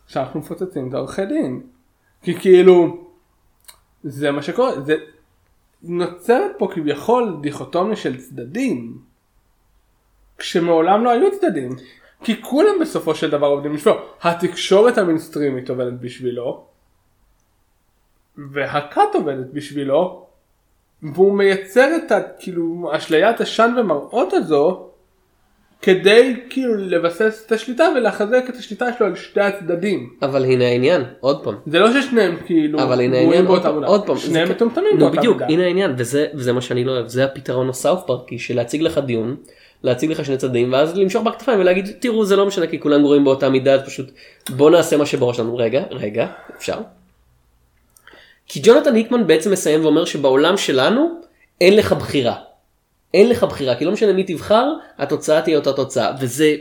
עכשיו אנחנו מפוצצים את העורכי דין. כי כאילו, זה מה שקורה, זה נוצרת פה כביכול דיכוטומיה של צדדים, כשמעולם לא היו צדדים. כי כולם בסופו של דבר עובדים בשבילו. התקשורת המינסטרימית עובדת בשבילו, והכת עובדת בשבילו, והוא מייצר את ה, כאילו, אשליית עשן ומראות הזו, כדי כאילו לבסס את השליטה ולחזק את השליטה שלו על שתי הצדדים. אבל הנה העניין עוד פעם. זה לא ששניהם כאילו אבל הנה העניין עוד פעם. עוד פעם, שניהם מטומטמים באותה בדיוק, מידה. הנה העניין, וזה, וזה מה שאני לא אוהב, זה הפתרון הסאוף פארקי של להציג לך דיון, להציג לך שני צדדים, ואז למשוך בכתפיים ולהגיד, תראו זה לא משנה כי כולם גרועים באותה מידה, אז פשוט בוא נעשה מה שבראש שלנו, רגע, רגע, אפשר. כי ג'ונתן היקמן בעצם מסיים ואומר שבעולם שלנו אין לך בחירה. אין לך בחירה, כי לא משנה מי תבחר, התוצאה תהיה אותה תוצאה, וזה...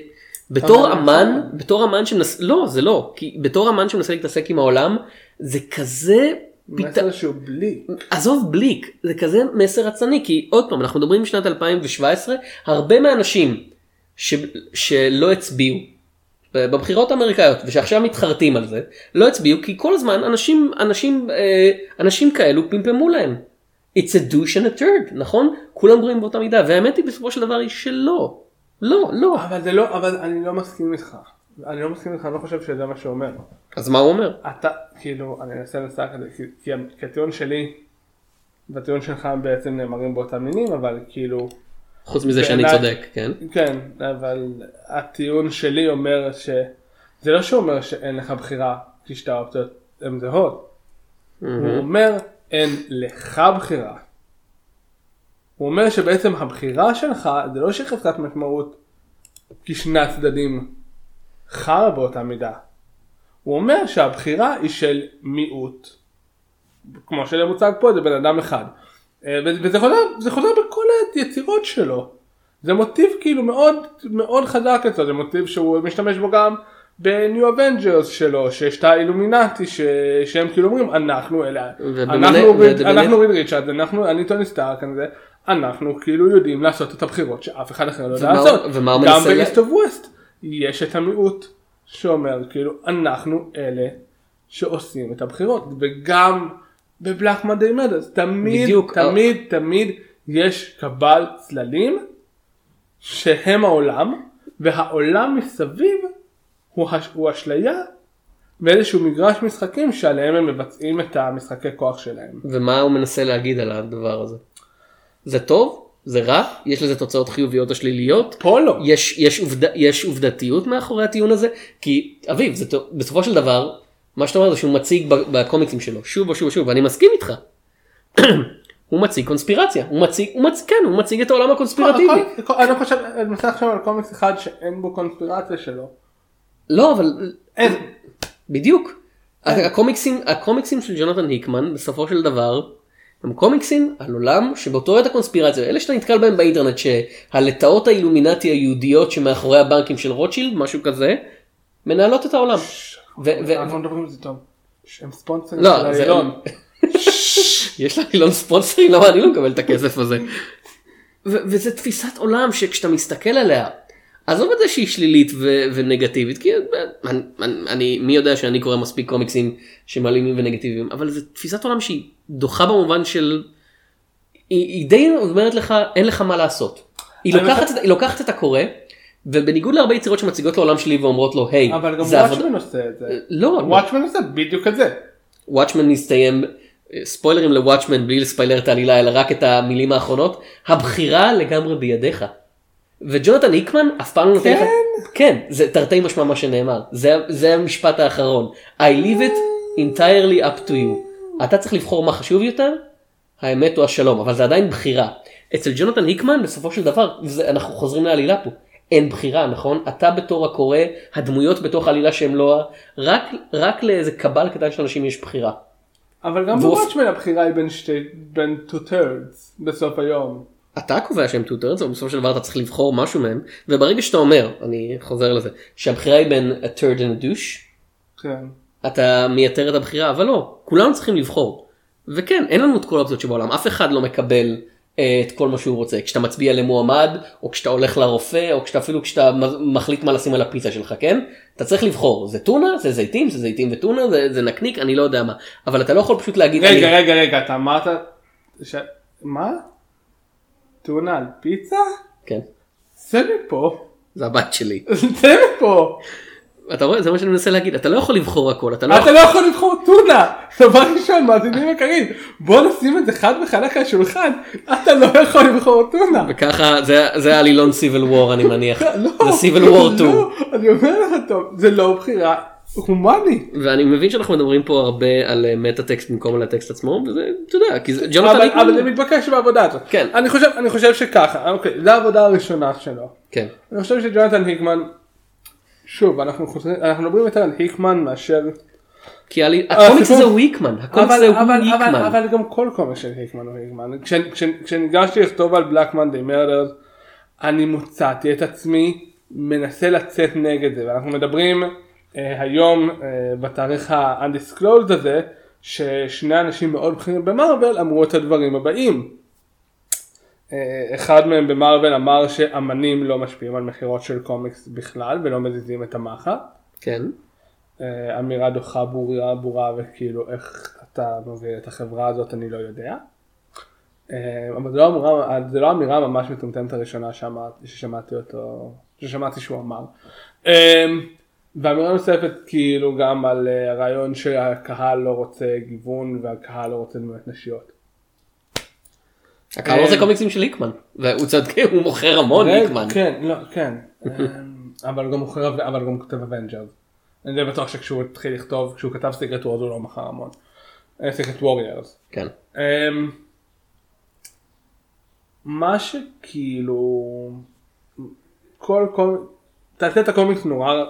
בתור אמן, נכון. בתור אמן שמנסה, לא זה לא, כי בתור אמן שמנסה להתעסק עם העולם, זה כזה מסר שהוא בלי. עזוב בליק זה כזה מסר רצני כי עוד פעם אנחנו מדברים בשנת 2017 הרבה מהאנשים ש... שלא הצביעו בבחירות האמריקאיות ושעכשיו מתחרטים על זה לא הצביעו כי כל הזמן אנשים אנשים אה, אנשים כאלו פמפמו להם. It's a douche and a turd נכון כולם גרועים באותה מידה והאמת היא בסופו של דבר היא שלא לא לא אבל זה לא, אבל אני לא מסכים איתך. אני לא מסכים איתך, אני לא חושב שזה מה שאומר. אז מה הוא אומר אתה, כאילו, אני אנסה לנסח את זה, כי- כי כי הטיעון שלי והטיעון שלך בעצם נאמרים באותם מינים, אבל כאילו, חוץ מזה שאני בעיניי- צודק כן כן, אבל הטיעון שלי אומר ש... זה לא שאומר שאין לך בחירה, כי שתי האופציות הן זהות. הוא אומר אין לך בחירה. הוא אומר שבעצם הבחירה שלך זה לא שהיא חזקת משמעות כי שני הצדדים חרא באותה מידה. הוא אומר שהבחירה היא של מיעוט. כמו שמוצג פה זה בן אדם אחד. אה, וזה חוזר, חוזר בכל היצירות שלו. זה מוטיב כאילו מאוד מאוד חזק אצלו, זה מוטיב שהוא משתמש בו גם ב New Avengers שלו, שיש את האילומינטי ש... שהם כאילו אומרים אנחנו אלה, ובמנה- אנחנו, ריד- ובמנה- אנחנו ריד ריצ'רד, אנחנו, אני טוני סטארק, אנחנו כאילו יודעים לעשות את הבחירות שאף אחד אחר לא יודע לעשות. ומה גם ב East of West יש את המיעוט שאומר כאילו אנחנו אלה שעושים את הבחירות וגם ב Black Monday Murders תמיד בדיוק. תמיד תמיד יש קבל צללים שהם העולם והעולם מסביב הוא, הש... הוא אשליה ואיזשהו מגרש משחקים שעליהם הם מבצעים את המשחקי כוח שלהם. ומה הוא מנסה להגיד על הדבר הזה. זה טוב? זה רע? יש לזה תוצאות חיוביות או שליליות? פה לא. יש, יש, עובד, יש עובדתיות מאחורי הטיעון הזה? כי אביב, זה, בסופו של דבר, מה שאתה אומר זה שהוא מציג בקומיקסים שלו שוב ושוב ושוב, ואני מסכים איתך. [CLEARS THROAT] הוא מציג קונספירציה, הוא מציג, הוא מציג, כן, הוא מציג את העולם הקונספירטיבי. אני חושב, אני מנסה לחשוב על קומיקס אחד שאין בו קונספירציה שלו. לא, אבל איזה? בדיוק. הקומיקסים, הקומיקסים של ג'ונתן היקמן בסופו של דבר הם קומיקסים על עולם שבו תיאוריית הקונספירציה, אלה שאתה נתקל בהם באינטרנט, שהלטאות האילומינטי היהודיות שמאחורי הבנקים של רוטשילד, משהו כזה, מנהלות את העולם. אנחנו מדברים על זה טוב. הם ספונסרים לא, של העילון. [LAUGHS] יש לאילון ספונסרים? למה אני לא מקבל את הכסף הזה? וזה תפיסת עולם שכשאתה מסתכל עליה, עזוב את זה שהיא שלילית ו- ונגטיבית, כי אני, אני, אני, מי יודע שאני קורא מספיק קומיקסים שמעלימים ונגטיביים, אבל זו תפיסת עולם שהיא דוחה במובן של, היא, היא די אומרת לך, אין לך מה לעשות. היא לוקחת, חושב- את- היא לוקחת את הקורא, ובניגוד להרבה יצירות שמציגות לעולם שלי ואומרות לו, היי, אבל גם זה. וואטשמן עושה את זה. לא, לא. וואטשמן עושה בדיוק את זה. וואטשמן מסתיים, ספוילרים לוואטשמן בלי לספיילר את העלילה אלא רק את המילים האחרונות, הבחירה לגמרי בידיך. וג'ונתן היקמן אף פעם לא נותן לך, כן, זה תרתי משמע מה שנאמר, זה, זה המשפט האחרון, I leave it entirely up to you. אתה צריך לבחור מה חשוב יותר, האמת או השלום, אבל זה עדיין בחירה. אצל ג'ונתן היקמן בסופו של דבר, זה, אנחנו חוזרים לעלילה פה, אין בחירה נכון? אתה בתור הקורא, הדמויות בתוך העלילה שהם לא, רק, רק לאיזה cabal קטן של אנשים יש בחירה. אבל גם ב Watchmen הבחירה היא בין שתי, בין two turds בסוף היום. אתה קובע שהם two turds, אבל בסופו של דבר אתה צריך לבחור משהו מהם, וברגע שאתה אומר, אני חוזר לזה, שהבחירה היא בין a turd and a douche, כן. אתה מייתר את הבחירה, אבל לא, כולנו צריכים לבחור. וכן, אין לנו את כל האופציות שבעולם, אף אחד לא מקבל אה, את כל מה שהוא רוצה. כשאתה מצביע למועמד, או כשאתה הולך לרופא, או כשאתה אפילו כשאתה מחליט מה לשים על הפיצה שלך, כן? אתה צריך לבחור, זה טונה, זה זיתים, זה זיתים וטונה, זה, זה נקניק, אני לא יודע מה. אבל אתה לא יכול פשוט להגיד, רגע, אני... רגע, רגע, אתה אמרת... ש... מה? טונה על פיצה? כן, זה מפה. זה הבת שלי. [LAUGHS] זה מפה. אתה רואה, זה מה שאני מנסה להגיד, אתה לא יכול לבחור הכל, אתה לא אתה לא יכול לבחור טונה. דבר ראשון, מאזינים יקרים, בוא נשים את זה חד וחלק על השולחן. אתה לא יכול לבחור טונה. וככה זה זה העלילון סיביל וור אני מניח. לא, זה סיביל וור 2. לא, אני אומר לך טוב, זה לא בחירה הומנית. ואני מבין שאנחנו מדברים פה הרבה על אה, מטה טקסט במקום על הטקסט עצמו וזה אתה יודע כי זה ג'ונתן אבל. אבל זה מתבקש בעבודה הזאת. כן. אני חושב אני חושב שככה, אוקיי, זו העבודה הראשונה שלו. כן. אני חושב שג'ונתן היקמן, שוב, אנחנו חוזרים, אנחנו מדברים יותר על היקמן מאשר, כי העלי- הקומיקס הזה הוא היקמן. הקומיקס אבל, היקמן. אבל גם כל קומיקס של היקמן הוא היקמן. כש- כש- כשניגשתי לכתוב על Black Monday Murders, אני מצאתי את עצמי מנסה לצאת נגד זה, ואנחנו מדברים אה, היום אה, בתאריך ה-undisclosed הזה, ששני אנשים מאוד בכירים במארוול אמרו את הדברים הבאים. אה, אחד מהם במארוול אמר שאמנים לא משפיעים על מכירות של קומיקס בכלל ולא מזיזים את המחט. כן. אה, אמירה דוחה ברורה ברורה וכאילו איך אתה מוביל את החברה הזאת אני לא יודע. אה, אבל זה לא, אמירה, זה לא אמירה ממש מטומטמת הראשונה ששמעתי אותו, ששמעתי שהוא אמר. אה, ואמירה נוספת כאילו גם על אה, הרעיון שהקהל לא רוצה גיוון והקהל לא רוצה דמויות נשיות. הקהל רוצה קומיקסים של היקמן. והוא צודק [LAUGHS] הוא מוכר המון היקמן. כן, לא, כן. אה, אבל הוא גם מוכר, אבל גם כותב Avengers. אני די בטוח שכשהוא התחיל לכתוב, כשהוא כתב Secret Wars הוא לא מכר המון. Secret Warriors. כן. אמ, מה שכאילו כל כל תעשיית הקומיקס נורא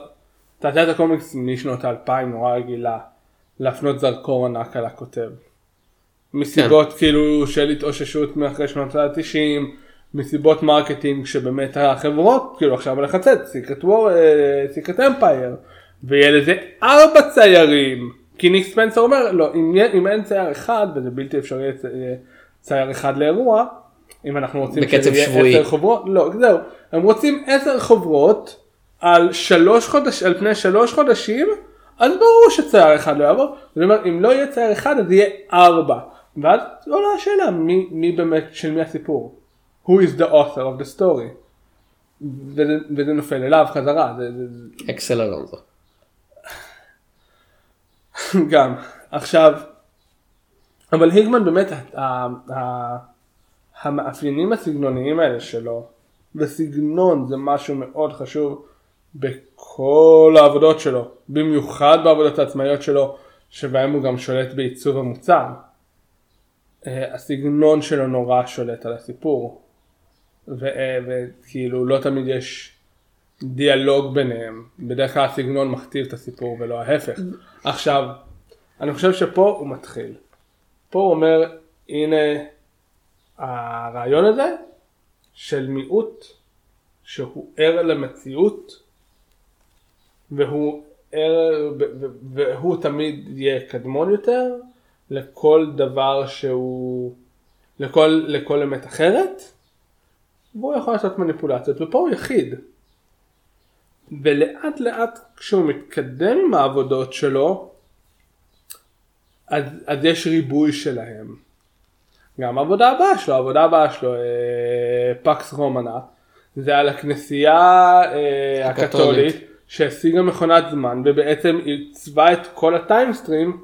תעשיית הקומיקס משנות האלפיים נורא רגילה להפנות זרקור ענק על הכותב. מסיבות כאילו של התאוששות מאחרי שנות ה-90 מסיבות marketing שבאמת החברות כאילו עכשיו לצאת Secret War Secret Empire ויהיה לזה ארבע ציירים כי ניק ספנסר אומר לא אם, אם אין צייר אחד וזה בלתי אפשרי יהיה צייר אחד לאירוע אם אנחנו רוצים בקצב שזה יהיה שבועי. עשר חוברות לא זהו הם רוצים עשר חוברות על שלוש חודש על פני שלוש חודשים אז ברור שצייר אחד לא יעבוד. זאת אומרת אם לא יהיה צייר אחד אז יהיה ארבע. ואז עולה השאלה מי, מי באמת של מי הסיפור? Who is the author of the story? וזה, וזה נופל אליו חזרה זה, זה, זה, אקסל אלונזו. [LAUGHS] גם. עכשיו אבל היגמן באמת ה- ה- המאפיינים הסגנוניים האלה שלו וסגנון זה משהו מאוד חשוב בכל העבודות שלו במיוחד בעבודות העצמאיות שלו שבהם הוא גם שולט בעיצוב המוצר. אה, הסגנון שלו נורא שולט על הסיפור. אה, וכאילו לא תמיד יש דיאלוג ביניהם, בדרך כלל הסגנון מכתיב את הסיפור ולא ההפך. עכשיו, אני חושב שפה הוא מתחיל. פה הוא אומר, הנה הרעיון הזה של מיעוט שהוא ער למציאות והוא והוא תמיד יהיה קדמון יותר לכל דבר שהוא, לכל, לכל אמת אחרת, והוא יכול לעשות מניפולציות, ופה הוא יחיד. ולאט לאט כשהוא מתקדם עם העבודות שלו, אז, אז יש ריבוי שלהם. גם העבודה הבאה שלו, העבודה הבאה שלו, אה, פקס רומנה, זה על הכנסייה אה, הקתולית שהשיגה מכונת זמן ובעצם עיצבה את כל הטיימסטרים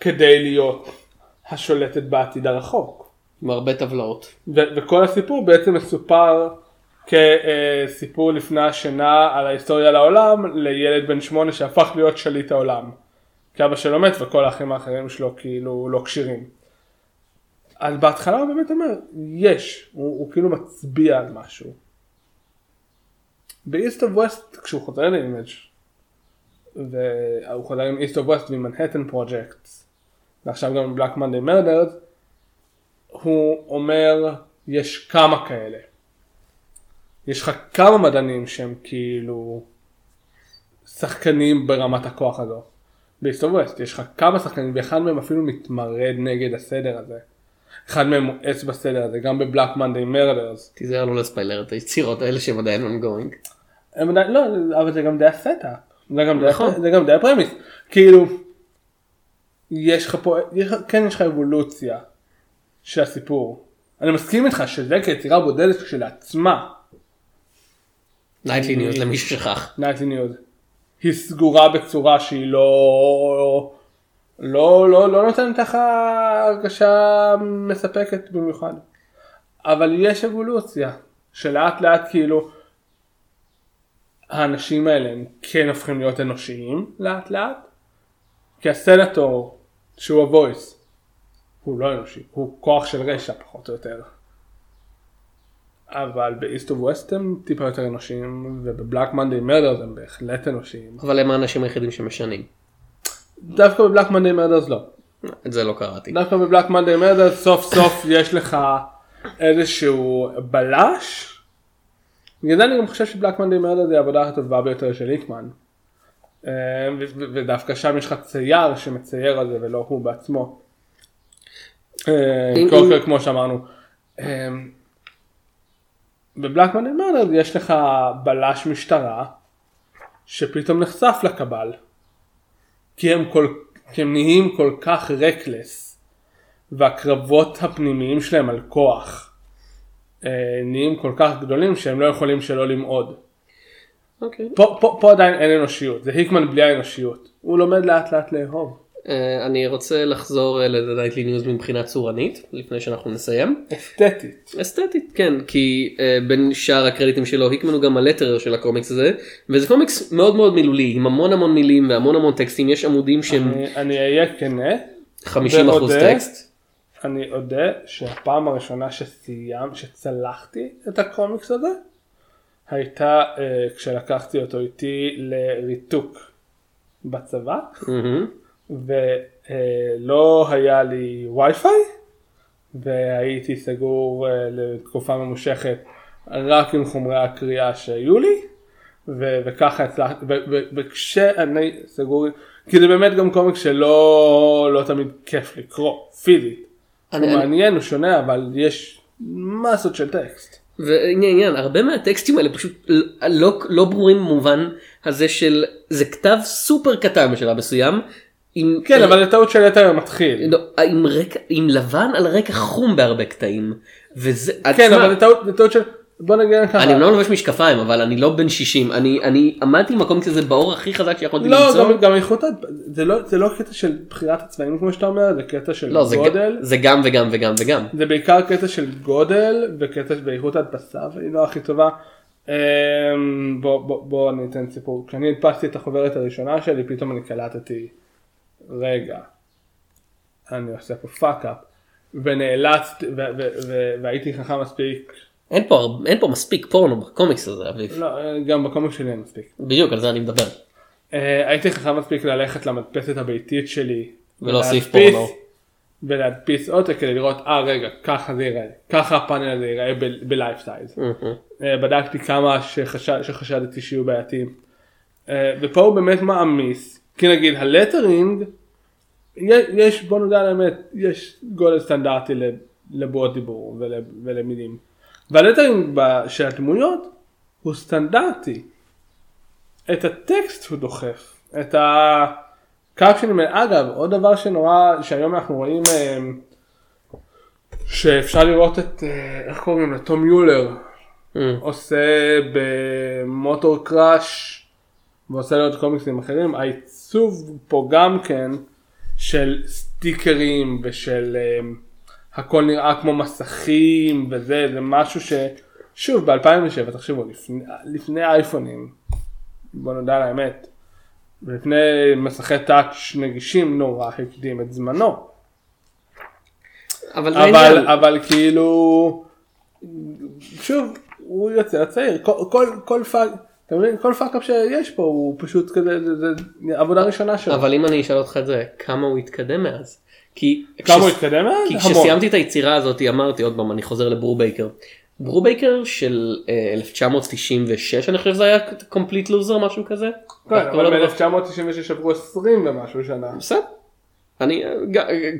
כדי להיות השולטת בעתיד הרחוק. עם הרבה טבלאות. ו- וכל הסיפור בעצם מסופר כסיפור לפני השינה על ההיסטוריה לעולם לילד בן שמונה שהפך להיות שליט העולם. כי אבא שלו מת וכל האחים האחרים שלו כאילו לא כשירים. אז בהתחלה הוא באמת אומר, יש, הוא, הוא כאילו מצביע על משהו. ב East of West כשהוא חוזר ל Image והוא חוזר עם East of West מ Manhattan Project ועכשיו גם עם Black Monday Murders הוא אומר יש כמה כאלה. יש לך כמה מדענים שהם כאילו שחקנים ברמת הכוח הזו. ב East of West יש לך כמה שחקנים ואחד מהם אפילו מתמרד נגד הסדר הזה. אחד מהם מואץ בסדר הזה גם ב Black Monday Murders. תיזהר לא לספיילר את היצירות האלה שהם עדיין ongoing. הם עדיין, לא, אבל זה גם די ה setup. זה גם די, נכון. זה גם די ה premise. כאילו, יש לך פה, יש, כן יש לך אבולוציה של הסיפור. אני מסכים איתך שזה כיצירה בודדת כשלעצמה, Nightly News למי ששכח. Nightly News. היא סגורה בצורה שהיא לא, לא, לא, לא נותנת לך הרגשה מספקת במיוחד. אבל יש אבולוציה, שלאט לאט כאילו האנשים האלה הם כן הופכים להיות אנושיים לאט לאט, כי הסנטור שהוא ה Voice הוא לא אנושי, הוא כוח של רשע פחות או יותר. אבל באיסט ווסט הם טיפה יותר אנושיים ובבלק מנדי מרדרס הם בהחלט אנושיים. אבל הם האנשים היחידים שמשנים. דווקא בבלק מנדי מרדרס לא. את זה לא קראתי. דווקא בבלק מנדי מרדרס סוף סוף [LAUGHS] יש לך איזשהו בלש. בגלל זה אני גם חושב שבלק מנדי מרדרס זה העבודה הטובה ביותר של היקמן. אה, ודווקא שם יש לך צייר שמצייר על זה ולא הוא בעצמו. אה, קורקר כמו שאמרנו. אה, בבלק מנדי מרדרס יש לך בלש משטרה שפתאום נחשף לקבל. כי הם, כל, כי הם נהיים כל כך רקלס והקרבות הפנימיים שלהם על כוח אה, נהיים כל כך גדולים שהם לא יכולים שלא למעוד. אוקיי. פה, פה, פה עדיין אין אנושיות, זה היקמן בלי האנושיות. הוא לומד לאט לאט לאהוב. אה, אני רוצה לחזור אה, ל Nightly News מבחינה צורנית לפני שאנחנו נסיים. אסתטית. אסתטית כן כי אה, בין שאר הקרדיטים שלו היקמן הוא גם ה letterer של הקומיקס הזה וזה קומיקס מאוד מאוד מילולי עם המון המון מילים והמון המון טקסטים יש עמודים שהם אני, אני אהיה כנה, 50 אחוז טקסט. אני אודה שהפעם הראשונה שסיים, שצלחתי את הקומיקס הזה, הייתה אה, כשלקחתי אותו איתי לריתוק בצבא. מהמם. ולא היה לי וי-פיי והייתי סגור אה, לתקופה ממושכת רק עם חומרי הקריאה שהיו לי ו- וככה הצלחתי וכשאני סגור כי זה באמת גם קומיקס שלא לא תמיד כיף לקרוא פיזית. אני- הוא אני- מעניין הוא שונה אבל יש מסות של טקסט. ועניין עניין הרבה מהטקסטים האלה פשוט לא לא ברורים במובן הזה של זה כתב סופר קטן בשלב מסוים. עם, כן אבל זה טעות של יתר מתחיל. לא, עם רקע עם לבן על רקע חום בהרבה קטעים. וזה כן אבל זה טעות זה טעות של בוא נגיד ככה. אני אומנם לובש משקפיים אבל אני לא בן 60 אני אני עמדתי הקומיקס הזה באור הכי חזק שיכולתי לא, למצוא. גם, גם איכות, זה לא, זה לא קטע של בחירת הצבעים כמו שאתה אומר, זה קטע של לא, זה, גודל, זה גם וגם וגם וגם. זה בעיקר קטע של גודל וקטע באיכות הדפסה והיא לא הכי טובה. אמ, בוא, בוא, בוא אני אתן סיפור, כשאני הדפסתי את החוברת הראשונה שלי פתאום אני קלטתי, רגע, אני עושה פה fuck up, ונאלצתי, ו- ו- ו- והייתי חכם מספיק, אין פה, אין פה מספיק פורנו בקומיקס הזה, אביב. לא, גם בקומיק שלי אין מספיק. בדיוק, על זה אני מדבר. אה, הייתי חכם מספיק ללכת למדפסת הביתית שלי. ולהוסיף פורנו. ולהדפיס עותק כדי לראות, אה רגע, ככה זה ייראה, ככה הפאנל הזה ייראה ב life size. בדקתי כמה שחשד, שחשדתי שיהיו בעייתיים. אה, ופה הוא באמת מעמיס, כי נגיד ה lettering, יש, בוא נודה על האמת, יש גודל סטנדרטי לבועות דיבור ול, ולמילים. וה lettering של הדמויות הוא סטנדרטי. את הטקסט הוא דוחף, את הקפשנים, אגב עוד דבר שנורא, שהיום אנחנו רואים אה, שאפשר לראות את, אה, איך קוראים לו, תום יולר, מהמם. עושה במוטור קראש ועושה לו עוד קומיקסים אחרים, העיצוב פה גם כן של סטיקרים ושל um, הכל נראה כמו מסכים וזה, זה משהו ששוב ב-2007 תחשבו לפני, לפני אייפונים, בוא נודע על האמת, ולפני מסכי טאץ' נגישים נורא הקדים את זמנו, אבל אבל. אבל כאילו, שוב, הוא יוצר צעיר, כל, כל, כל fuck, אתה מבין, כל fuck up שיש פה הוא פשוט כזה, זה, זה עבודה ראשונה שלו. אבל אם אני אשאל אותך את זה, כמה הוא התקדם מאז? כי כמה הוא התקדם מאז? כי המון. כשסיימתי את היצירה הזאת אמרתי עוד פעם אני חוזר לברובייקר. ברובייקר של אה, 1996 אני חושב שזה היה complete loser משהו כזה. כן, אבל לדבר? ב-1996 עברו 20 ומשהו שנה. בסדר. אני אה, אה.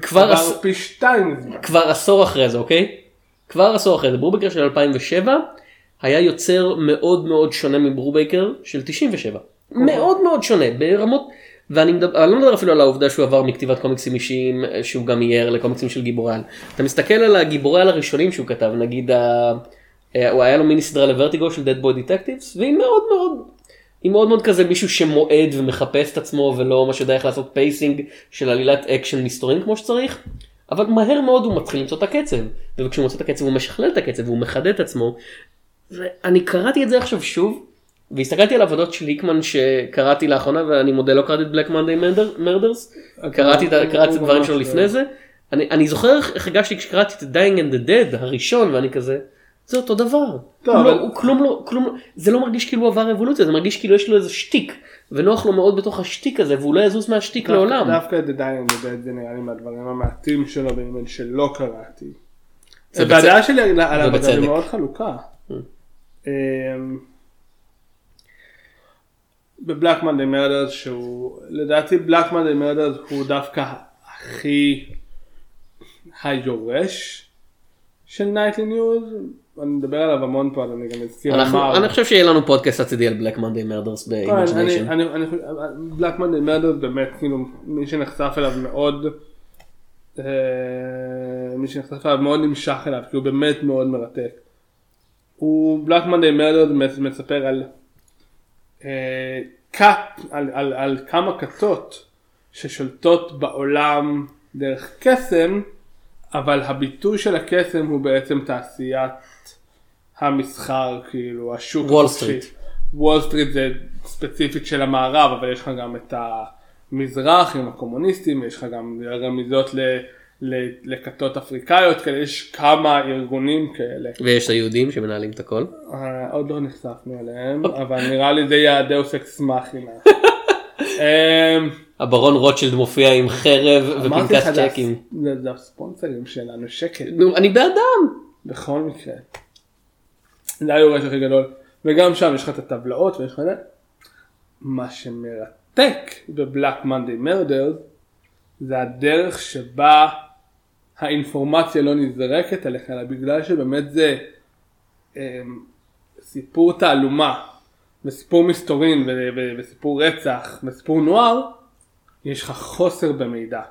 כבר עשור אחרי זה אוקיי? כבר עשור אחרי זה ברובייקר של 2007 היה יוצר מאוד מאוד שונה מברובייקר של 97. מאוד מאוד שונה ברמות ואני מדבר, לא מדבר אפילו על העובדה שהוא עבר מכתיבת קומיקסים אישיים שהוא גם אייר לקומיקסים של גיבורי על. אתה מסתכל על הגיבורי על הראשונים שהוא כתב נגיד ה... אה, הוא היה לו מיני סדרה לוורטיגו של Dead Boy Detectives והיא מאוד מאוד היא מאוד מאוד כזה מישהו שמועד ומחפש את עצמו ולא ממש יודע איך לעשות pacing של עלילת אקשן מסתורין כמו שצריך. אבל מהר מאוד הוא מתחיל למצוא את הקצב וכשהוא מוצא את הקצב הוא משכלל את הקצב והוא מחדד את עצמו. ואני קראתי את זה עכשיו שוב והסתכלתי על עבודות של היקמן שקראתי לאחרונה ואני מודה לא קראתי את Black Monday Murders קראתי את הדברים שלו לפני זה אני אני זוכר איך הרגשתי כשקראתי את and the Dead הראשון ואני כזה זה אותו דבר. טוב, הוא לא- אבל- הוא כלום לא, כלום לא, זה לא מרגיש כאילו הוא עבר אבולוציה, זה מרגיש כאילו יש לו איזה שטיק, ונוח לו מאוד בתוך השטיק הזה, והוא לא יזוז מהשטיק לעולם. דווקא את of the Dead זה נראה לי מהדברים המעטים שלו באימייל שלא קראתי. והדעה שלי על. היא מאוד חלוקה. אמ, בבלק מנדי מרדרס שהוא לדעתי בלק מנדי מרדרס הוא דווקא הכי היורש של Nightly News. אני מדבר עליו המון פה אני גם אזכיר אנחנו. אני חושב שיהיה לנו פודקאסט עתידי על Black Monday Murders ב Image-Nation. Black Monday Murders באמת כאילו מי שנחשף אליו מאוד אה, מי שנחשף אליו מאוד נמשך אליו כי הוא באמת מאוד מרתק. הוא Black Monday Murders מספר על אה, כת על, על, על כמה כתות ששולטות בעולם דרך קסם אבל הביטוי של הקסם הוא בעצם תעשיית המסחר כאילו השוק וול. סטריט. וול סטריט זה ספציפית של המערב אבל יש לך גם את המזרח עם הקומוניסטים יש לך גם רמיזות ל- לכתות אפריקאיות כאלה יש כמה ארגונים כאלה ויש את היהודים שמנהלים את הכל. אה, עוד לא נחשפנו אליהם אבל נראה לי זה יהיה ה deus ex machina. הברון רוטשילד מופיע עם חרב ופנקס צ'קים. זה הספונסרים שלנו שקט נו, אני בעדם. בכל מקרה. זה היורש הכי גדול וגם שם יש לך את הטבלאות ויש לך את זה. מה שמרתק בבלק מנדי מרדר זה הדרך שבה האינפורמציה לא נזרקת עליך אלא בגלל שבאמת זה אמ, סיפור תעלומה וסיפור מסתורין ו- ו- וסיפור רצח וסיפור נוער יש לך חוסר במידע.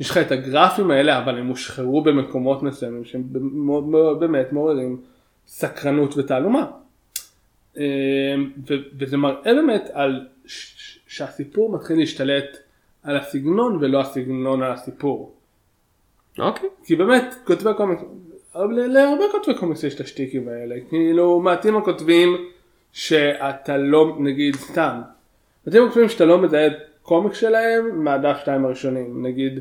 יש לך את הגרפים האלה אבל הם הושחרו במקומות מסוימים שהם באמת מעוררים סקרנות ותעלומה. אמ, ו- וזה מראה באמת על ש- שהסיפור מתחיל להשתלט על הסגנון ולא הסגנון על הסיפור. אוקיי. כי באמת כותבי קומיקס, אבל להרבה כותבי קומיקס יש את השטיקים האלה, כאילו מעטים הכותבים שאתה לא, נגיד סתם, מעטים הכותבים שאתה לא מזהה את קומיקס שלהם מהדף שתיים הראשונים, נגיד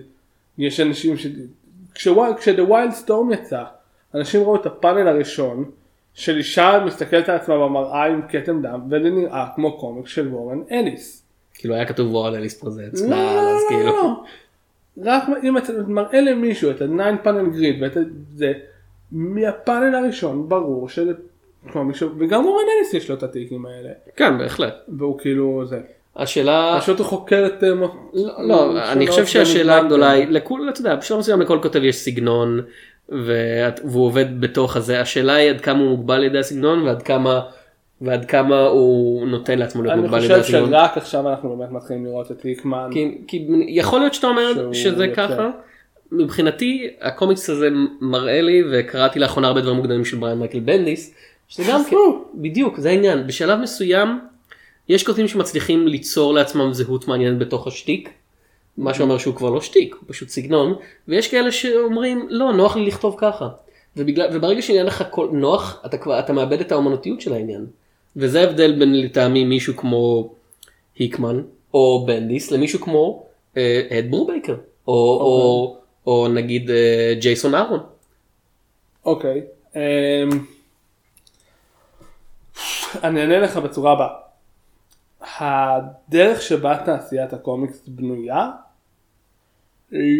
יש אנשים ש... כש-The Wild Storm יצא, אנשים ראו את הפאנל הראשון של אישה מסתכלת על עצמה במראה עם כתם דם, וזה נראה כמו קומיקס של וורן אליס. כאילו היה כתוב וורן אליס פרזנטס. לא, לא, אז לא, כאילו. לא. רק אם אתה מראה למישהו את ה-9 פאנל גריד ואת זה, מהפאנל הראשון ברור שזה כמו מישהו, וגם וורן אליס יש לו את הטיקים האלה, כן בהחלט. והוא כאילו זה. השאלה. פשוט הוא חוקר את... אה, לא, לא, אני חושב שהשאלה הגדולה היא, לכול, אתה יודע, בשלב מסוים לכל כותב יש סגנון, ואת- והוא עובד בתוך הזה, השאלה היא עד כמה הוא מוגבל על ידי הסגנון, ועד כמה, ועד כמה הוא נותן לעצמו להיות אני מוגבל על ידי חושב. שרק עכשיו אנחנו באמת מתחילים לראות את היקמן. כי, כי יכול להיות שאתה אומר שזה יוצא. ככה. מבחינתי הקומיקס הזה מראה לי וקראתי לאחרונה הרבה דברים מוקדמים של בריאן מייקל בנדיס. שזה גם כן. בדיוק זה העניין בשלב מסוים יש כותבים שמצליחים ליצור לעצמם זהות מעניינת בתוך השטיק. מה שאומר שהוא כבר לא שטיק הוא פשוט סגנון ויש כאלה שאומרים לא נוח לי לכתוב ככה. ובגלל, וברגע שנהיה לך כל נוח אתה כבר אתה מאבד את האומנותיות של העניין. וזה ההבדל בין לטעמי מישהו כמו היקמן או בנדיס למישהו כמו אה, אד ברובייקר או, או, או נגיד אה, ג'ייסון אהרון. אוקיי. אמ, אני אענה לך בצורה הבאה. הדרך שבה תעשיית הקומיקס בנויה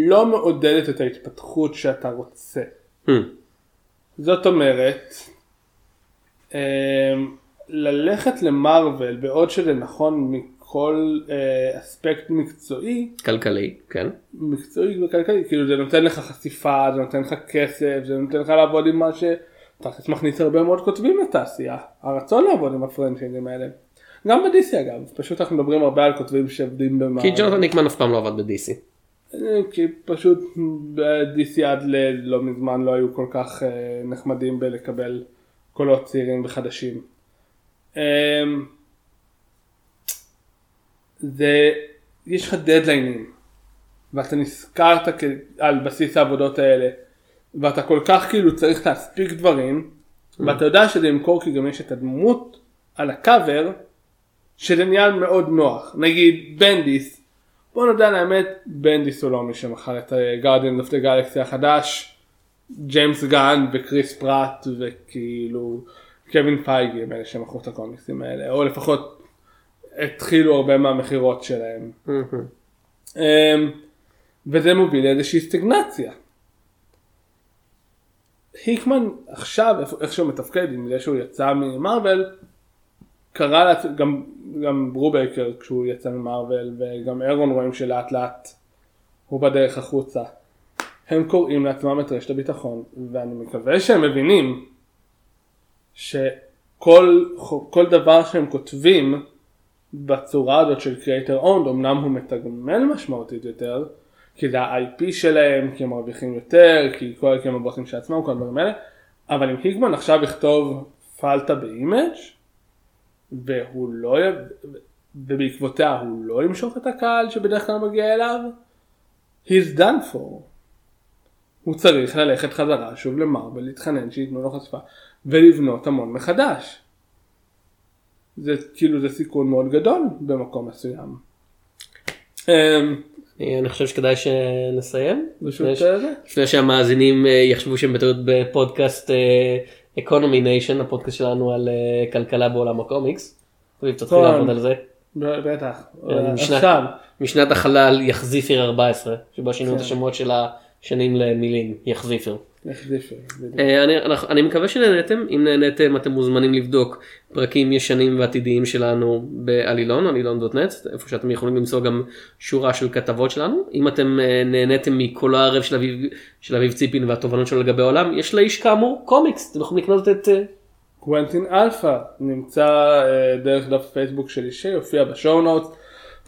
לא מעודדת את ההתפתחות שאתה רוצה. Hmm. זאת אומרת, אמ, ללכת למרוויל בעוד שזה נכון מכל אה, אספקט מקצועי, כלכלי כן מקצועי וכלכלי, כאילו זה נותן לך חשיפה, זה נותן לך כסף, זה נותן לך לעבוד עם מה ש... תכלס מכניס הרבה מאוד כותבים לתעשייה, הרצון לעבוד עם הפרנצ'ייזים האלה. גם בדיסי אגב, פשוט אנחנו מדברים הרבה על כותבים שעובדים במה... כי ג'ונתן ניקמן אף פעם לא עבד בדיסי. אה, כי פשוט בדיסי עד ללא מזמן לא היו כל כך אה, נחמדים בלקבל קולות צעירים וחדשים. אמ, זה, יש לך דדליינים, ואתה נזכרת כ- על בסיס העבודות האלה, ואתה כל כך כאילו צריך להספיק דברים, ואתה יודע שזה ימכור כי גם יש את הדמות על הקאבר, שזה נהיה מאוד נוח. נגיד בנדיס, בוא נודה על האמת, בנדיס הוא לא מי שמכר את Guardian of the Galaxy החדש, ג'יימס גן וקריס פרט וכאילו קווין פייגי הם אלה שמכרו את הקומיקסים האלה, או לפחות התחילו הרבה מהמכירות שלהם. אמ, וזה מוביל לאיזושהי סטגנציה. היקמן עכשיו, איך שהוא מתפקד עם זה שהוא יצא ממרוויל, קרא לעצ... גם, גם ברובייקר כשהוא יצא ממרוויל וגם אירון רואים שלאט לאט הוא בדרך החוצה. הם קוראים לעצמם את רשת הביטחון ואני מקווה שהם מבינים שכל כל דבר שהם כותבים בצורה הזאת של creator owned אמנם הוא מתגמל משמעותית יותר כי זה ה-IP שלהם כי הם מרוויחים יותר כי כל כי הם של עצמם כל הדברים האלה אבל אם היקמן עכשיו יכתוב פלטה באימג' והוא לא. ובעקבותיה הוא לא ימשוך את הקהל שבדרך כלל מגיע אליו he's done for הוא צריך ללכת חזרה שוב למרבל להתחנן שייתנו לו חשיפה ולבנות המון מחדש זה כאילו זה סיכון מאוד גדול במקום מסוים. אמ, אני חושב שכדאי שנסיים. לפני שהמאזינים אה, יחשבו שהם בטעות בפודקאסט Economy Nation הפודקאסט שלנו על אה, כלכלה בעולם הקומיקס. תתחיל נכון. לעבוד על זה. בטח. אה, משנת- עכשיו. משנת החלל יחזיפר 14 שבו שינו את כן. השמות של השנים למילים יחזיפר. אה, אני, מקווה שנהנתם. אם נהנתם אתם מוזמנים לבדוק פרקים ישנים ועתידיים שלנו בעלילון עלילון.נט איפה שאתם יכולים למצוא גם שורה של כתבות שלנו. אם אתם אה, נהנתם מקולו הערב של אביב של ציפין והתובנות שלו לגבי העולם יש לאיש כאמור קומיקס. אתם יכולים לקנות את אה, קוונטין אלפא נמצא דרך דף פייסבוק שלי שיופיע בשואו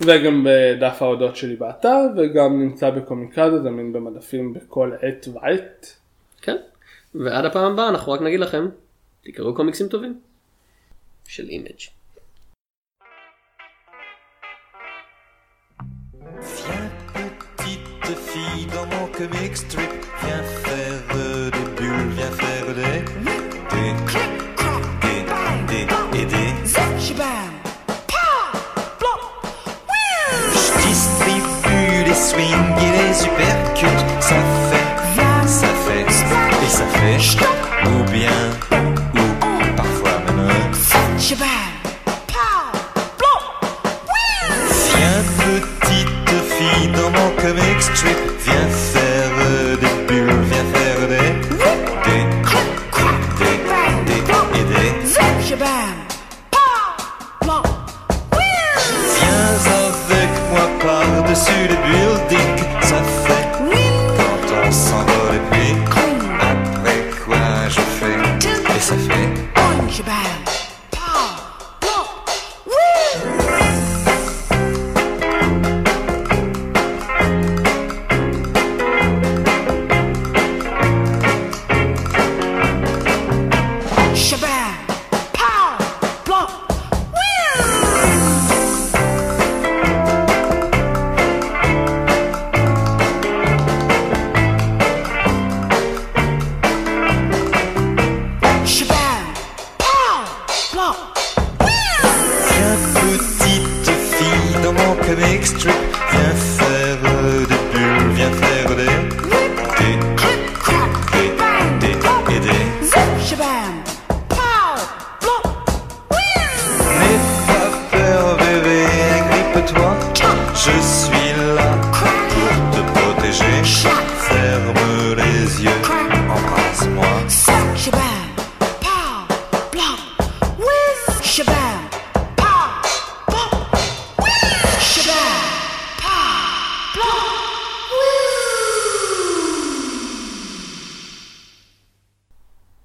וגם בדף ההודות שלי באתר וגם נמצא בקומיקזה זמין במדפים בכל עת ועת. כן. ועד הפעם הבאה אנחנו רק נגיד לכם תקראו קומיקסים טובים. של אימג'. Viens comic strip. Viens faire des bulles, viens faire des Des Des super cute. Ça fait, ça fait, et ça fait, ou bien, ou parfois même. Euh, Cheval Je Viens, petite fille, dans mon comic strip.